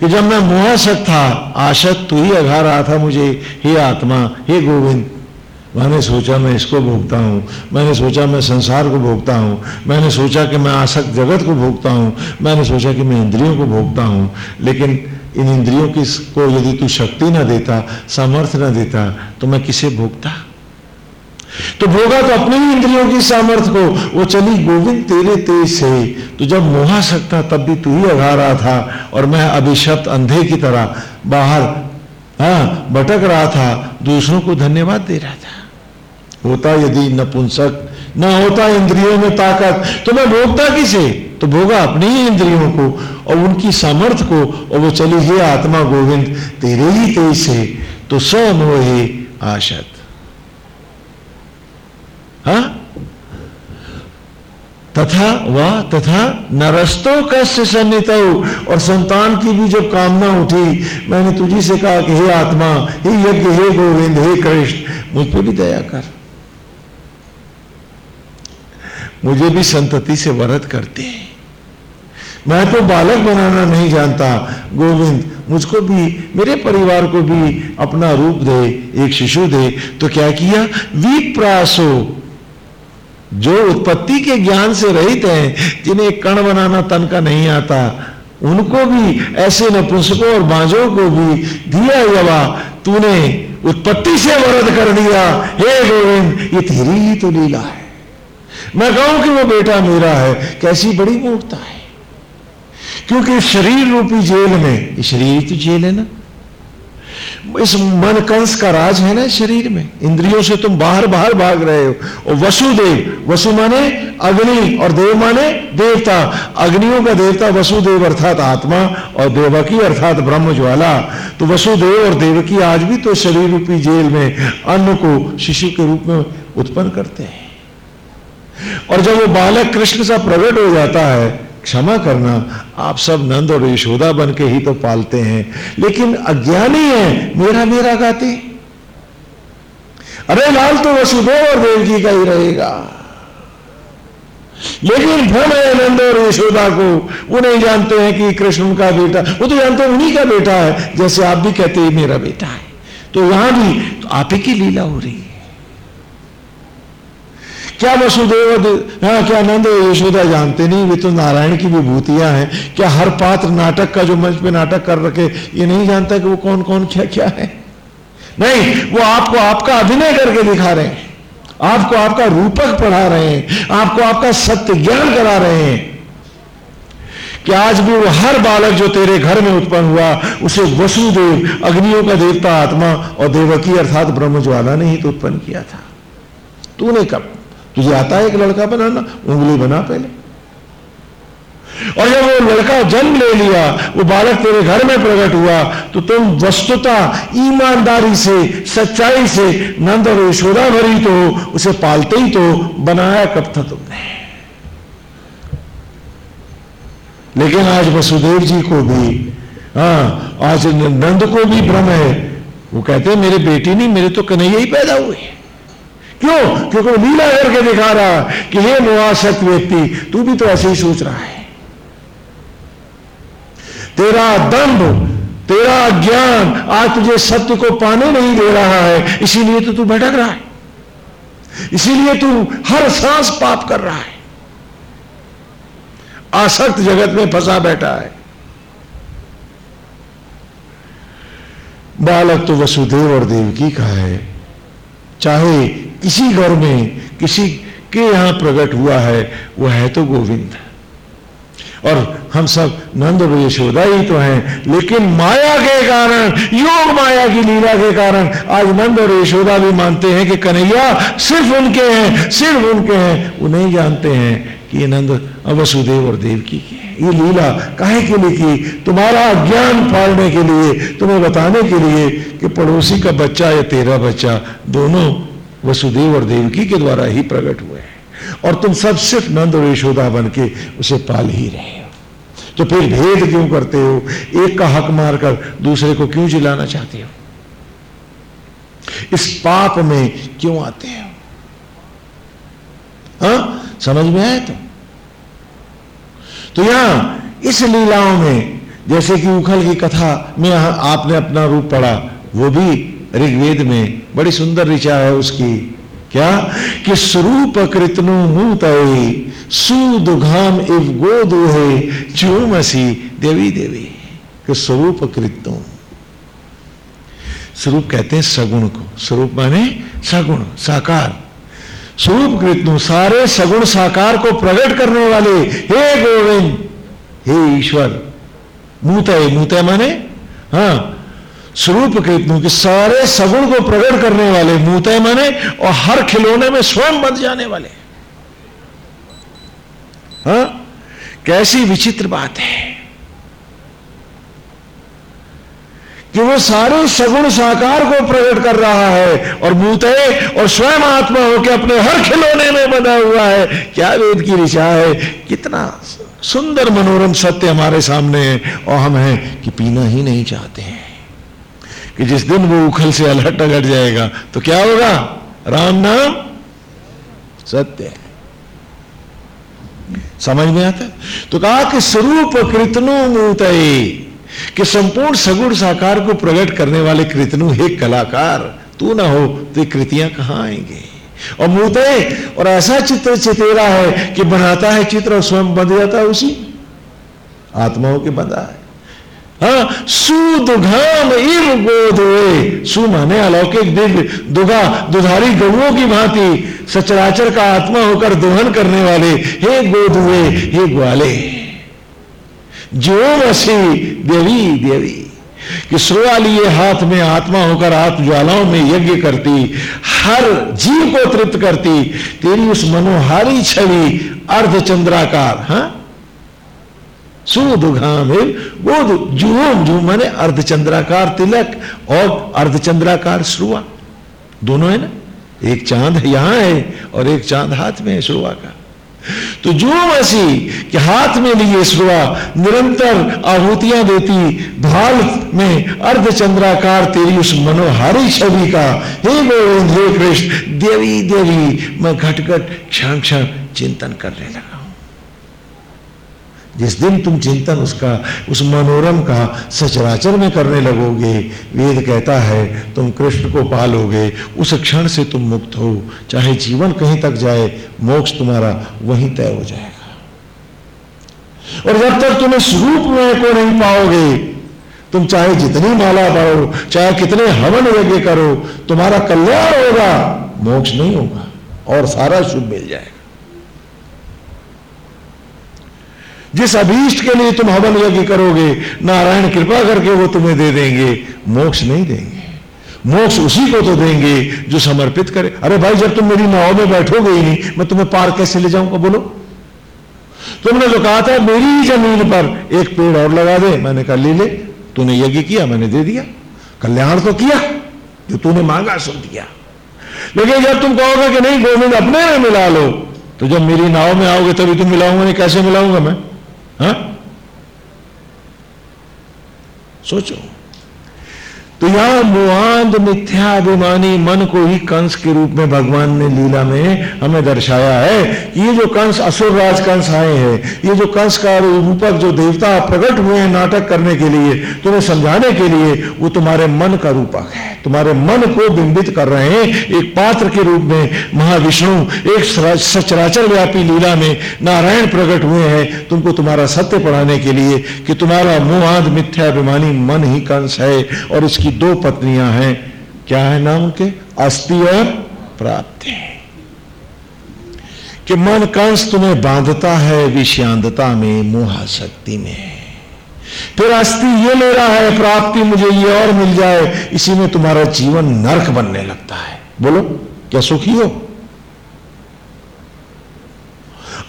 कि जब मैं मोहसक था आशत तू ही अघा रहा था मुझे, हे आत्मा, हे गोविंद। मैंने सोचा मैं इसको भोगता हूँ, मैंने सोचा मैं संसार को भोगता हूँ, मैंने सोचा कि मैं आसक्त जगत को भोगता हूँ, मैंने सोचा कि मैं इंद्रियों को भोगता हूँ, लेकिन इन इंद्रियों की को यदि तू शक्ति ना देता, सामर्थ्य ना देता तो मैं किसे भोगता? तो भोगा तो अपनी ही इंद्रियों की सामर्थ्य को। वो चली, गोविंद, तेरे तेज से। तो जब मोहा सकता, तब भी तू ही अघा रहा था और मैं अभिशप्त अंधे की तरह बाहर हाँ भटक रहा था। दूसरों को धन्यवाद दे रहा था। होता यदि नपुंसक, न होता इंद्रियों में ताकत तो मैं भोगता किसे? तो भोगा अपनी ही इंद्रियों को और उनकी सामर्थ्य को। और वो चली, हे आत्मा गोविंद, तेरे ही तेज से तो स मोहे आशत। हा? तथा, वह, तथा नरस्तो कस्य सन्नित और संतान की भी जब कामना उठी, मैंने तुझी से कहा कि हे आत्मा, हे यज्ञ, हे गोविंद, हे कृष्ण, मुझ पर भी दया कर। मुझे भी संतति से वरत करते हैं। मैं तो बालक बनाना नहीं जानता। गोविंद, मुझको भी, मेरे परिवार को भी अपना रूप दे, एक शिशु दे। तो क्या किया? विप्रासो जो उत्पत्ति के ज्ञान से रहित हैं, जिन्हें कण बनाना तन का नहीं आता, उनको भी, ऐसे नपुंसकों और बाजों को भी दिया यवा तूने उत्पत्ति से वरद कर दिया। हे गोविंद, ये तेरी ही तो लीला है। मैं कहूँ कि वो बेटा मेरा है, कैसी बड़ी मूर्ता है। क्योंकि शरीर रूपी जेल में शरीर तो जेल है ना। इस मन कंस का राज है ना शरीर में। इंद्रियों से तुम बाहर बाहर भाग रहे हो। और वसुदेव, वसु माने अग्नि और देव माने देवता। अग्नियों का देवता वसुदेव अर्थात आत्मा और देवकी अर्थात ब्रह्म ज्वाला तो वसुदेव और देवकी आज भी तो शरीर रूपी जेल में अन्न को शिशु के रूप में उत्पन्न करते हैं। और जब वो बालक कृष्ण सा प्रकट हो जाता है क्षमा करना आप सब नंद और यशोदा बन के ही तो पालते हैं। लेकिन अज्ञानी है, मेरा मेरा गाते। अरे लाल तो वसुदेव और देव जी का ही रहेगा। लेकिन भ्रम है नंद और यशोदा को, वो नहीं जानते हैं कि कृष्ण का बेटा, वो तो जानते हैं उन्हीं का बेटा है, जैसे आप भी कहते हैं, मेरा बेटा है। तो यहाँ भी तो आप ही की लीला हो रही है। क्या वसुदेव हाँ क्या नंद यशोदा जानते नहीं, वे तो नारायण की विभूतियाँ हैं। क्या हर पात्र नाटक का जो मंच पे नाटक कर रखे, ये नहीं जानता कि वो कौन कौन क्या क्या है? नहीं, वो आपको आपका अभिनय करके दिखा रहे हैं। आपको आपका रूपक पढ़ा रहे हैं। आपको आपका सत्य ज्ञान करा रहे हैं। कि आज भी वो हर बालक जो तेरे घर में उत्पन्न हुआ, उसे वसुदेव, अग्नियों का देवता आत्मा और देवकी अर्थात ब्रह्म ज्वाला ने ही तो उत्पन्न किया था। तूने कब तुझे आता है एक लड़का बनाना? उंगली बना पहले। और जब वो लड़का जन्म ले लिया, वो बालक तेरे घर में प्रकट हुआ तो तुम वस्तुता ईमानदारी से, सच्चाई से नंद और यशोदा भरी तो उसे पालते ही तो बनाया कब था तुमने? लेकिन आज वसुदेव जी को भी हाँ आज नंद को भी भ्रम है। वो कहते हैं, मेरे बेटी नहीं, मेरे तो कन्हैया ही पैदा हुए। क्यों? क्योंकि वो लीला करके दिखा रहा कि हे मुआसक व्यक्ति तू भी तो ऐसे ही सोच रहा है। तेरा दंभ, तेरा ज्ञान आज तुझे सत्य को पाने नहीं दे रहा है, इसीलिए तो तू भटक रहा है। इसीलिए तू हर सांस पाप कर रहा है। आसक्त जगत में फंसा बैठा है। बालक तो वसुदेव और देवकी का है। चाहे किसी घर में किसी के यहाँ प्रकट हुआ है वो है तो गोविंद। और हम सब नंद और यशोदा ही तो हैं, लेकिन माया के कारण, योग माया की लीला के कारण, आज नंद और यशोदा भी मानते हैं कि कन्हैया सिर्फ़ उनके हैं, सिर्फ़ उनके हैं। वो नहीं जानते हैं कि ये नंद वसुदेव और देव की है। ये लीला काहे के लिए की? तुम्हारा ज्ञान फाड़ने के लिए, तुम्हें बताने के लिए कि पड़ोसी का बच्चा या तेरा बच्चा दोनों वसुदेव और देवकी के द्वारा ही प्रकट हुए हैं। और तुम सब सिर्फ़ नंद और यशोदा बन के उसे पाल ही रहे हो। तो फिर भेद क्यों करते हो? एक का हक मारकर दूसरे को क्यों जिलाना चाहते हो? इस पाप में क्यों आते हो? हा? समझ में आए तो तो यहाँ इस लीलाओं में, जैसे कि उखल की कथा में आपने अपना रूप पढ़ा, वो भी ऋग्वेद में बड़ी सुंदर ऋचा है उसकी। क्या? कि स्वरूप कृतनु मूत सुदुघाम इव गोदुहे चूमसी देवी देवी। कि स्वरूप कृतनु स्वरूप कहते हैं सगुण को। स्वरूप माने सगुण, साकार। स्वरूप कृतनु सारे सगुण साकार को प्रकट करने वाले, हे गोविंद, हे ईश्वर। मूतय मूतय माने? हाँ स्वरूप के सारे सगुण को प्रकट करने वाले मूतय माने और हर खिलौने में स्वयं बन जाने वाले। हाँ? कैसी विचित्र बात है। कि वो सारे सगुण साकार को प्रकट कर रहा है और मूतय और स्वयं आत्मा होकर अपने हर खिलौने में बना हुआ है। क्या वेद की ऋषा है? कितना सुंदर मनोरम सत्य हमारे सामने है और हम हैं कि पीना ही नहीं चाहते हैं। कि जिस दिन वो उखल से अलहट अगट जाएगा तो क्या होगा? राम नाम सत्य है। समझ में आता तो कहा कि स्वरूप कृतनु मूतये, कि संपूर्ण सगुण साकार को प्रकट करने वाले कृतनु हे कलाकार, तू ना हो तो ये कृतियाँ कहाँ आएँगे? और मूते और ऐसा चित्र चितेरा है कि बनाता है चित्र और स्वयं बंध जाता है उसी। आत्माओं के बंधा है। हाँ सुदुघाम इव सु माने अलौकिक दिव्य, दुगा, दुधारी गवों की भांति, सचराचर का आत्मा होकर दोहन करने वाले, हे गोदुए हे ग्वाले। जो वसी देवी देवी, कि सोया लिए हाथ में आत्मा होकर आत्म ज्वालाओं में यज्ञ करती, हर जीव को तृप्त करती, तेरी उस मनोहारी छवि अर्धचंद्राकार हाँ? माने अर्धचंद्राकार तिलक और अर्धचंद्राकार श्रुआ दोनों है ना? एक चाँद यहाँ है और एक चाँद हाथ में है श्रुआ का। तो जो मसी के हाथ में लिए श्रुआ निरंतर आहुतियाँ देती, भाल में अर्धचंद्राकार तेरी उस मनोहारी छवि का, हे गोविंद, हे कृष्ण, देवी देवी, मैं घटघट क्षण क्षण चिंतन करने लगा। जिस दिन तुम चिंतन उसका, उस मनोरम का सचराचर में करने लगोगे, वेद कहता है, तुम कृष्ण को पालोगे, उस क्षण से तुम मुक्त हो। चाहे जीवन कहीं तक जाए, मोक्ष तुम्हारा वहीं तय हो जाएगा। और जब तक तुम इस रूप में को नहीं पाओगे, तुम चाहे जितनी माला पाओ चाहे कितने हवन यज्ञ करो, तुम्हारा कल्याण होगा, मोक्ष नहीं होगा, और सारा शुभ मिल जाएगा। जिस अभीष्ट के लिए तुम हवन यज्ञ करोगे, नारायण कृपा करके वो तुम्हें दे देंगे। मोक्ष नहीं देंगे। मोक्ष उसी को तो देंगे जो समर्पित करे। अरे भाई, जब तुम मेरी नाव में बैठोगे ही नहीं, मैं तुम्हें पार कैसे ले जाऊँगा, बोलो। तुमने जो कहा था, मेरी ही ज़मीन पर एक पेड़ और लगा दे। मैंने कहा, ले ले, तूने यज्ञ किया, मैंने दे दिया। कल्याण तो किया, जो तूने मांगा सुन दिया। लेकिन जब तुम कहोगे कि नहीं, गोविंद अपने में मिला लो तो जब मेरी नाव में आओगे, तभी तुम मिलाऊँगा, नहीं, कैसे मिलाऊँगा मैं? हा? सोचो तो यहाँ मुआंद मिथ्याभिमानी मन को ही कंस के रूप में भगवान ने लीला में हमें दर्शाया है। ये जो कंस असुर राज कंस आए हैं, ये जो कंस का रूपक जो देवता प्रकट हुए हैं नाटक करने के लिए, तुम्हें समझाने के लिए, वो तुम्हारे मन का रूपक है। तुम्हारे मन को बिंबित कर रहे हैं। एक पात्र के रूप में महाविष्णु, एक सचराचर व्यापी लीला में नारायण प्रकट हुए हैं। तुमको तुम्हारा सत्य पढ़ाने के लिए कि तुम्हारा मुआद मिथ्याभिमानी मन ही कंस है और इसकी की दो पत्नियाँ हैं, क्या है नाम के अस्थि और प्राप्ति। कि मन कंस तुम्हें बांधता है, विषयांधता में मोहाशक्ति में। फिर अस्थि ये ले रहा है, प्राप्ति मुझे ये और मिल जाए, इसी में तुम्हारा जीवन नरक बनने लगता है। बोलो, क्या सुखी हो?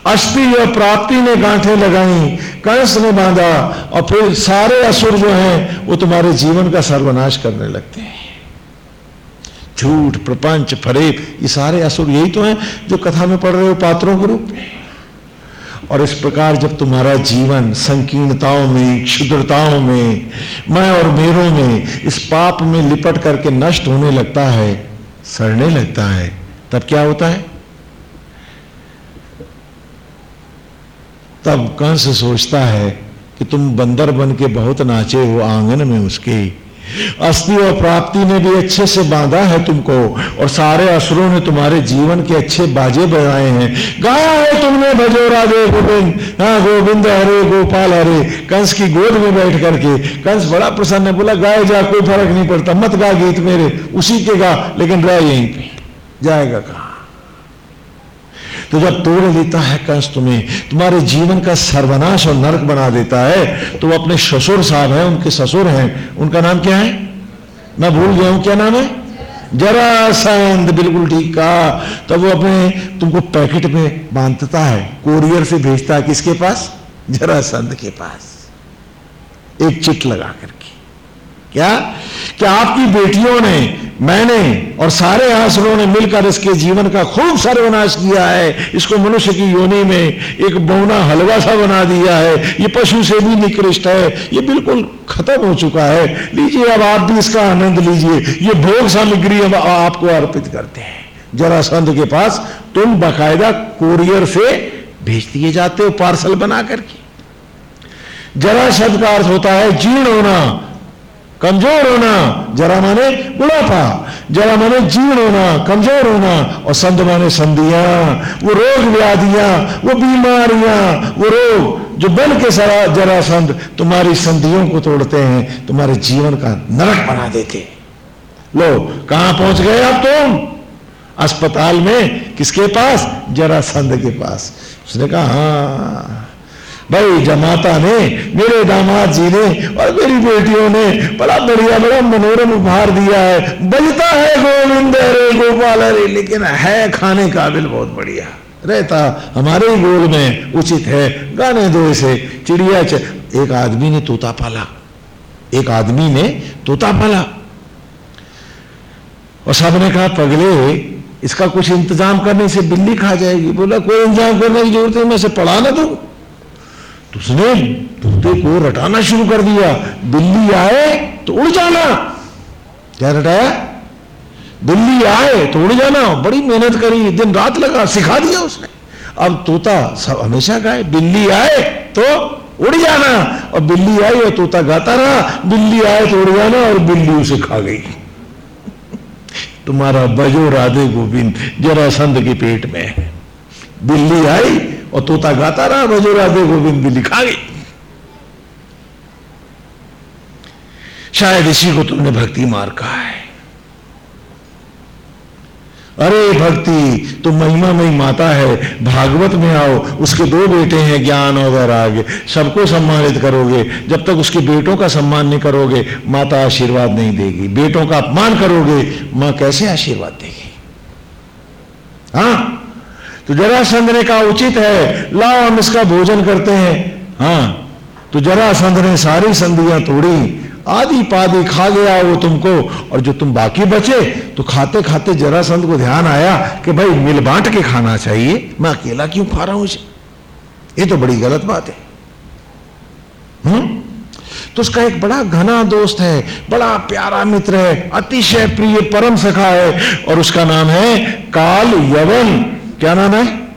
अस्थि और प्राप्ति ने गांठे लगाई, कंस ने बांधा, और फिर सारे असुर जो हैं, वो तुम्हारे जीवन का सर्वनाश करने लगते हैं। झूठ, प्रपंच, फरेब, ये सारे असुर यही तो हैं जो कथा में पढ़ रहे हो पात्रों के रूप में। और इस प्रकार जब तुम्हारा जीवन संकीर्णताओं में, क्षुद्रताओं में, मैं और मेरों में इस पाप में लिपट करके नष्ट होने लगता है, सड़ने लगता है, तब क्या होता है? तब कंस सोचता है कि तुम बंदर बन के बहुत नाचे हो आँगन में उसके। अस्थि और प्राप्ति ने भी अच्छे से बांधा है तुमको, और सारे असुरों ने तुम्हारे जीवन के अच्छे बाजे बजाए हैं। गाया है तुमने भजो राधे गोविंद। हाँ गोविंद हरे, गोपाल हरे। कंस की गोद में बैठ करके कंस बड़ा प्रसन्न है, बोला, गाए जा, कोई फ़र्क नहीं पड़ता, मत गा गीत मेरे, उसी के गा, लेकिन रह यहीं पे जाएगा कहा? तो जब तोड़ लेता है कंस तुम्हें। तुम्हारे जीवन का सर्वनाश और नरक बना देता है। तो वो अपने ससुर साहब हैं, उनके ससुर हैं। उनका नाम क्या है? मैं भूल गया हूँ, क्या नाम है? जरा जरासंध बिल्कुल ठीक कहा। तब वो अपने तुमको पैकेट में बांधता है कोरियर से भेजता है किसके पास? जरासंध के पास। एक चिट लगा करके। क्या? क्या आपकी बेटियों ने मैंने और सारे आसरों ने मिलकर इसके जीवन का खूब सर्वनाश किया है। इसको मनुष्य की योनि में एक बौना हलवा सा बना दिया है। ये पशु से भी निकृष्ट है। ये बिल्कुल खत्म हो चुका है। लीजिए, अब आप भी इसका आनंद लीजिए। ये भोग सामग्री हम आपको अर्पित करते हैं। जरा जरासंध के पास तुम बाकायदा कोरियर से भेज दिए जाते हो पार्सल बना करके। जरासंध का अर्थ होता है, जीर्ण होना। कमज़ोर होना, जरा माने बुढ़ापा, जरा माने जीर्ण होना, कमज़ोर होना, और संध माने संधिया, वो रोग व्याधियाँ, वो बीमारियाँ, वो रोग जो बन के सरा जरा संध तुम्हारी संधियों को तोड़ते हैं, तुम्हारे जीवन का नरक बना देते लो, कहाँ पहुँच गए अब तुम? अस्पताल में, किसके पास? जरा संध के पास। उसने कहा हाँ। भाई, जमाता ने, मेरे दामाद जी ने और मेरी बेटियों ने बड़ा बढ़िया, बड़ा मनोरम उपहार दिया है। बजता है गोविंद रे गोपाल रे लेकिन है खाने काबिल बहुत बढ़िया। रहता हमारे ही गोल में उचित है। गाने दो इसे, चिड़िया च... एक आदमी ने तोता पाला। एक आदमी ने तोता पाला। और सबने कहा, पगले, इसका कुछ इंतज़ाम करने से बिल्ली खा जाएगी। बोला, कोई इंतज़ाम करने की ज़रूरत है मैं से पढ़ा ना दूँ। तो उसने तोते को रटाना शुरू कर दिया। बिल्ली आए तो उड़ जाना। क्या रटाया? बिल्ली आए तो उड़ जाना। बड़ी मेहनत करी, दिन रात लगा, सिखा दिया उसने। अब तोता सब हमेशा गाए। बिल्ली आए तो उड़ जाना। और बिल्ली आई और तोता गाता रहा। बिल्ली आए तो उड़ जाना और बिल्ली उसे खा गई। तुम्हारा बजो राधे गोविंद, जरा संद के पेट में। बिल्ली आई और तोता गाता रहा बजो राधे गोविंद भी लिखा गई शायद इसी को तुमने भक्ति मार कहा है। अरे भक्ति तो महिमा मई माता है, भागवत में आओ, उसके दो बेटे हैं, ज्ञान और वैराग्य सबको सम्मानित करोगे, जब तक उसके बेटों का सम्मान नहीं करोगे, माता आशीर्वाद नहीं देगी। बेटों का अपमान करोगे, माँ कैसे आशीर्वाद देगी? हाँ? तो जरासंध ने कहा उचित है, लाओ हम इसका भोजन करते हैं। हाँ तो जरासंध ने सारी संधियाँ तोड़ी आदि पादी खा गया वो तुमको, और जो तुम बाकी बचे तो खाते खाते जरासंध को ध्यान आया कि भाई मिल बांट के खाना चाहिए, मैं अकेला क्यों खा रहा हूँ इसे? ये तो बड़ी गलत बात है। हम्म? तो उसका एक बड़ा घना दोस्त है, बड़ा प्यारा मित्र है, अतिशय प्रिय परम सखा है, और उसका नाम है काल यवन क्या नाम है?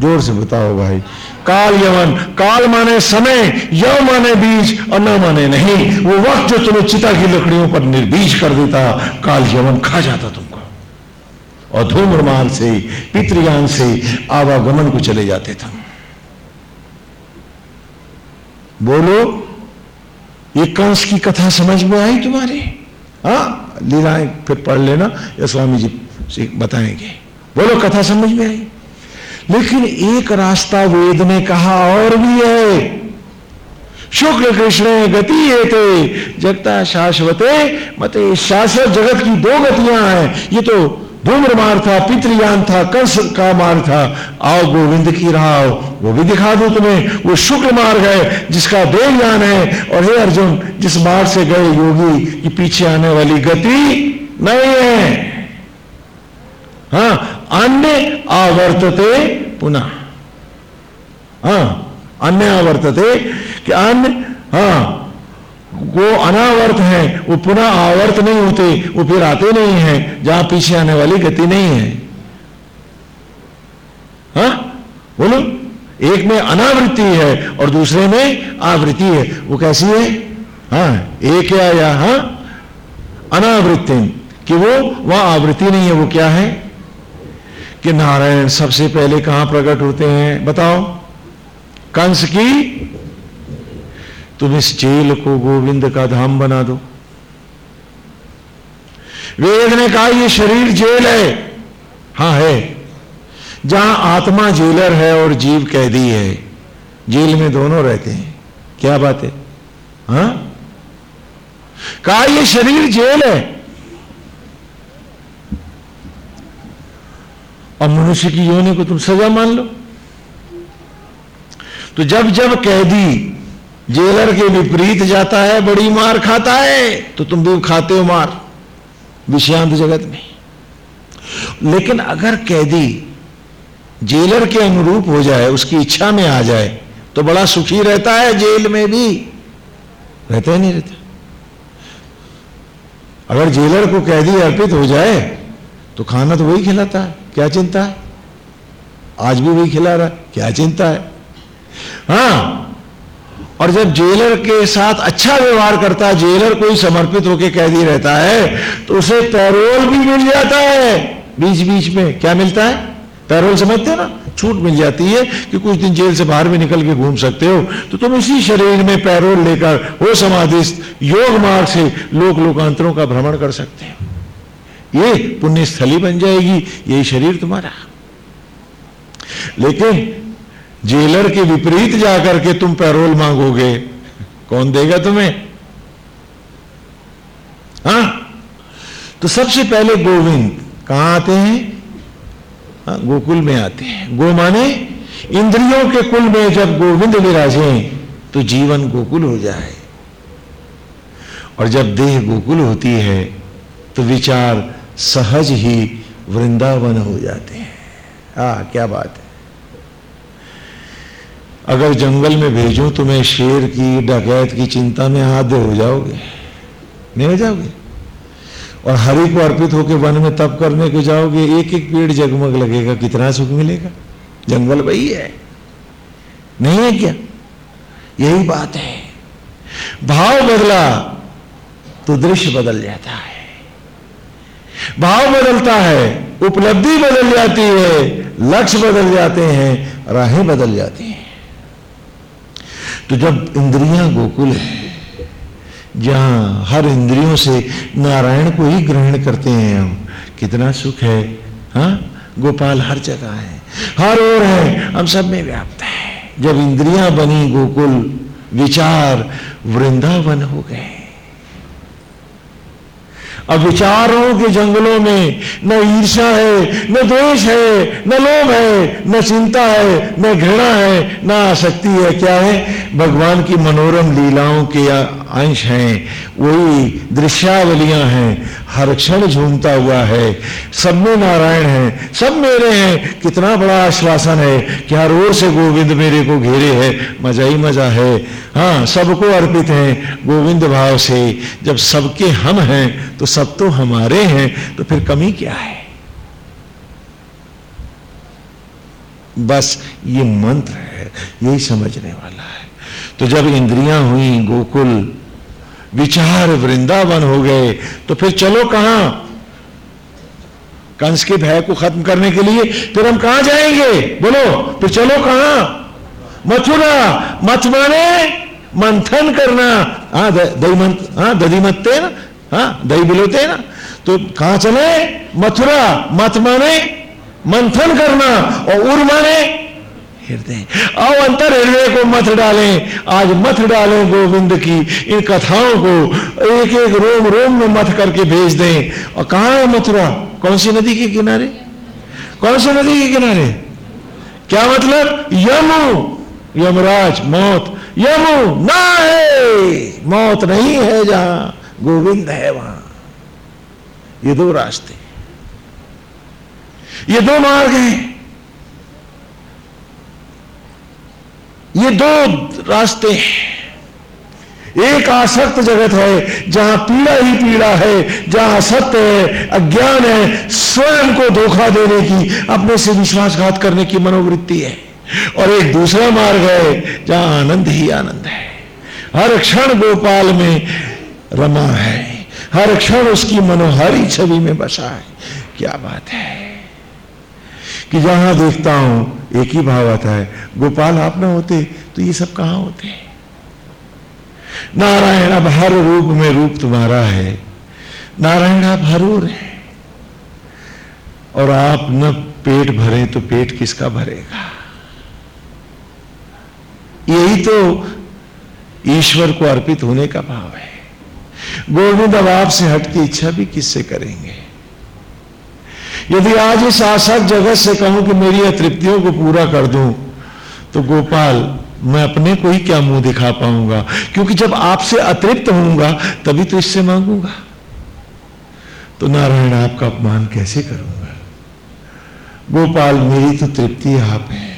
ज़ोर से बताओ भाई। काल यवन, काल माने समय यव माने बीज और न माने नहीं। वो वक्त जो तुम्हें चिता की लकड़ियों पर निर्बीज कर देता, काल यवन खा जाता तुमको। और धूम्रमान से, पितृयान से आवागमन को चले जाते थे। बोलो, ये कंस की कथा समझ में आई तुम्हारी? हाँ लीलाएँ फिर पढ़ लेना, या स्वामी जी से बताएँगे। बोलो कथा समझ में आई? लेकिन एक रास्ता वेद ने कहा और भी है। शुक्ल कृष्ण गति ये थे जगता शाश्वते, मते शाश्वत जगत की दो गतियाँ हैं। ये तो धूम्र मार था, पितृयान था, कंस का मार था। आओ गोविंद की राह आओ वो भी दिखा दो तुम्हें। वो शुक्ल मार्ग है, जिसका देवयान है। और हे अर्जुन, जिस मार्ग से गए योगी की पीछे आने वाली गति नहीं है। हाँ अन्य आवर्तते पुनः। हाँ अन्य आवर्तते कि अन्य हाँ वो अनावर्त है, वो पुनः आवर्त नहीं होते, वो फिर आते नहीं है, जहाँ पीछे आने वाली गति नहीं है। हाँ बोलो, एक में अनावृत्ति है और दूसरे में आवृत्ति है, वो कैसी है? हाँ एक या या हाँ अनावृत्ति कि वो, वहाँ आवृत्ति नहीं है, वो क्या है? कि नारायण सबसे पहले कहाँ प्रकट होते हैं? बताओ। कंस की, तुम इस जेल को गोविंद का धाम बना दो। वेद ने कहा, ये शरीर जेल है। हाँ, है। जहाँ आत्मा जेलर है और जीव कैदी है, जेल में दोनों रहते हैं। क्या बात है? हा? कहा, ये शरीर जेल है। और मनुष्य की योनि को तुम सजा मान लो। तो जब जब कैदी जेलर के विपरीत जाता है, बड़ी मार खाता है तो तुम भी खाते हो मार। विषयांत जगत में। लेकिन अगर कैदी जेलर के अनुरूप हो जाए, उसकी इच्छा में आ जाए तो बड़ा सुखी रहता है जेल में भी। रहता ही नहीं रहता। अगर जेलर को कैदी अर्पित हो जाए तो खाना तो वही खिलाता है। क्या चिंता है? आज भी वही खिला रहा है। क्या चिंता है? हाँ। और जब जेलर के साथ अच्छा व्यवहार करता है जेलर कोई समर्पित होकर कैदी रहता है तो उसे पैरोल भी मिल जाता है। बीच बीच में क्या मिलता है? पैरोल समझते हो ना? छूट मिल जाती है कि कुछ दिन जेल से बाहर भी निकल के घूम सकते हो। तो तुम इसी शरीर में पैरोल लेकर हो समाधि योग मार्ग से लोक लोकांतरों का भ्रमण कर सकते हो। ये पुण्य स्थली बन जाएगी यही शरीर तुम्हारा। लेकिन जेलर के विपरीत जाकर के तुम पैरोल मांगोगे कौन देगा तुम्हें? हा? तो सबसे पहले गोविंद कहाँ आते हैं? हाँ, गोकुल में आते हैं। गो माने इंद्रियों के कुल में जब गोविंद विराजे तो जीवन गोकुल हो जाए। और जब देह गोकुल होती है तो विचार सहज ही वृंदावन हो जाते हैं। हा, क्या बात है। अगर जंगल में भेजूं तो मैं शेर की, डकैत की चिंता में हाथ हो जाओगे। नहीं हो जाओगे? और हरि को अर्पित होकर वन में तप करने को जाओगे एक एक पेड़ जगमग लगेगा, कितना सुख मिलेगा? जंगल वही है। नहीं है क्या? यही बात है। भाव बदला तो दृश्य बदल जाता है। भाव बदलता है, उपलब्धि बदल जाती है, लक्ष्य बदल जाते हैं, राहें बदल जाती हैं। तो जब इंद्रियाँ गोकुल है, जहाँ हर इंद्रियों से नारायण को ही ग्रहण करते हैं हम, कितना सुख है, हा? गोपाल हर जगह है, हर ओर है, हम सब में व्याप्त है। जब इंद्रियाँ बनी गोकुल, विचार वृंदावन हो गए। अब विचारों के जंगलों में न ईर्षा है, न द्वेष है, न लोभ है, न चिंता है, न घृणा है, न आसक्ति है। क्या है? भगवान की मनोरम लीलाओं के अंश हैं, वही दृश्यावलियाँ हैं। हर क्षण झूमता हुआ है। सब में नारायण है, सब मेरे हैं। कितना बड़ा आश्वासन है कि हर ओर से गोविंद मेरे को घेरे है। मज़ा ही मज़ा है। हाँ सबको अर्पित है गोविंद भाव से। जब सबके हम हैं तो सब तो हमारे हैं तो फिर कमी क्या है? बस ये मंत्र है, यही समझने वाला है। तो जब इंद्रियाँ हुई, गोकुल, विचार वृंदावन हो गए तो फिर चलो कहाँ? कंस के भय को खत्म करने के लिए, फिर हम कहाँ जाएँगे? बोलो, फिर चलो कहाँ? मथुरा मथ माने, मंथन करना। हाँ दही मंथ हाँ दधी मत्ते ना? हाँ दही बिलोते ना? तो कहाँ चले? मथुरा मथ माने, मंथन करना, और उर माने हृदय आओ अंतर हृदय को मत डालें। आज मत डालें गोविंद की इन कथाओं को। एक एक रोम रोम में मत करके भेज दें। और कहा है मथुरा? कौन सी नदी के किनारे? कौन सी नदी के किनारे? क्या मतलब? यमु। यमराज, मौत। यमु ना है। मौत नहीं है जहाँ। गोविंद है वहाँ। ये दो रास्ते। ये दो मार्ग हैं। ये दो रास्ते हैं। एक आसक्त जगत है, जहाँ पीड़ा ही पीड़ा है, जहाँ सत्य है, अज्ञान है, स्वयं को धोखा देने की, अपने से विश्वासघात करने की मनोवृत्ति है। और एक दूसरा मार्ग है, जहाँ आनंद ही आनंद है। हर क्षण गोपाल में रमा है। हर क्षण उसकी मनोहारी छवि में बसा है। क्या बात है। कि जहाँ देखता हूँ, एक ही भाव आता है, गोपाल आप ना होते तो ये सब कहाँ होते नारायण अब हर रूप में रूप तुम्हारा है। नारायण आप हरूर है। और आप न पेट भरे तो पेट किसका भरेगा? यही तो ईश्वर को अर्पित होने का भाव है। गोविंद अब आपसे हटके इच्छा भी किससे करेंगे? यदि आज इस आशा जगत से कहूँ कि मेरी अतृप्तियों को पूरा कर दूँ तो गोपाल, मैं अपने को ही क्या मुँह दिखा पाऊँगा? क्योंकि जब आपसे अतृप्त होऊँगा, तभी तो इससे मांगूँगा। तो नारायण, आपका अपमान कैसे करूँगा? गोपाल, मेरी तो तृप्ति आप है।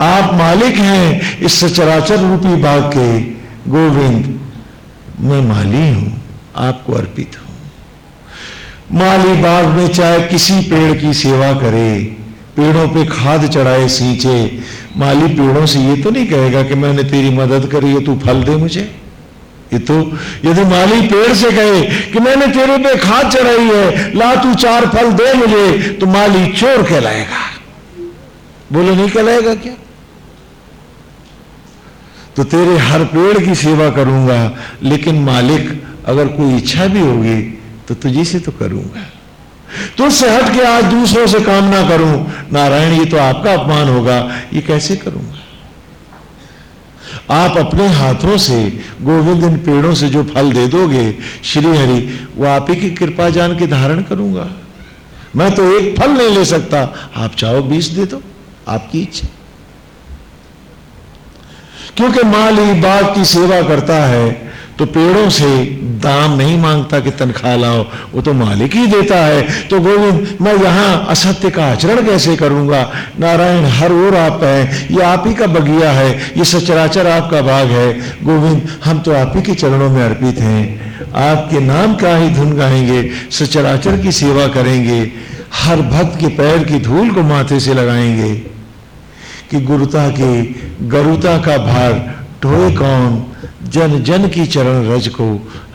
आप मालिक हैं इस सचराचर रूपी बाग के। गोविंद, मैं माली हूँ, आपको अर्पित हूँ। माली बाग में चाहे किसी पेड़ की सेवा करे, पेड़ों पे खाद चढ़ाए सींचे। माली पेड़ों से ये तो नहीं कहेगा कि मैंने तेरी मदद करी है, तू फल दे मुझे। ये तो यदि माली पेड़ से कहे कि मैंने तेरे पे खाद चढ़ाई है, ला तू चार फल दे मुझे तो माली चोर कहलाएगा। बोले, नहीं कहलाएगा क्या? तो तेरे हर पेड़ की सेवा करूँगा, लेकिन मालिक अगर कोई इच्छा भी होगी तो तुझी से तो करूँगा। तुझसे हट के आज दूसरों से काम ना करूँ। नारायण, ये तो आपका अपमान होगा। ये कैसे करूँगा? आप अपने हाथों से, गोविंद इन पेड़ों से जो फल दे दोगे, श्री हरि, वो आप ही की कृपा जान के धारण करूँगा। मैं तो एक फल नहीं ले सकता। आप चाहो बीस दे दो। आपकी इच्छा। क्योंकि माली बाग की सेवा करता है तो पेड़ों से दाम नहीं माँगता कि तनख्वाह लाओ, वो तो मालिक ही देता है। तो गोविंद, मैं यहाँ असत्य का आचरण कैसे करूँगा? नारायण, हर ओर आप है, ये आप ही का बगिया है, ये सचराचर आपका भाग है। गोविंद, हम तो आप ही के चरणों में अर्पित हैं। आपके नाम का ही धुन गाएँगे, सचराचर की सेवा करेंगे, हर भक्त के पैर की धूल को माथे से लगाएँगे। कि गुरुता के, गरुता का भार ढोए कौन जन जन की चरण रज को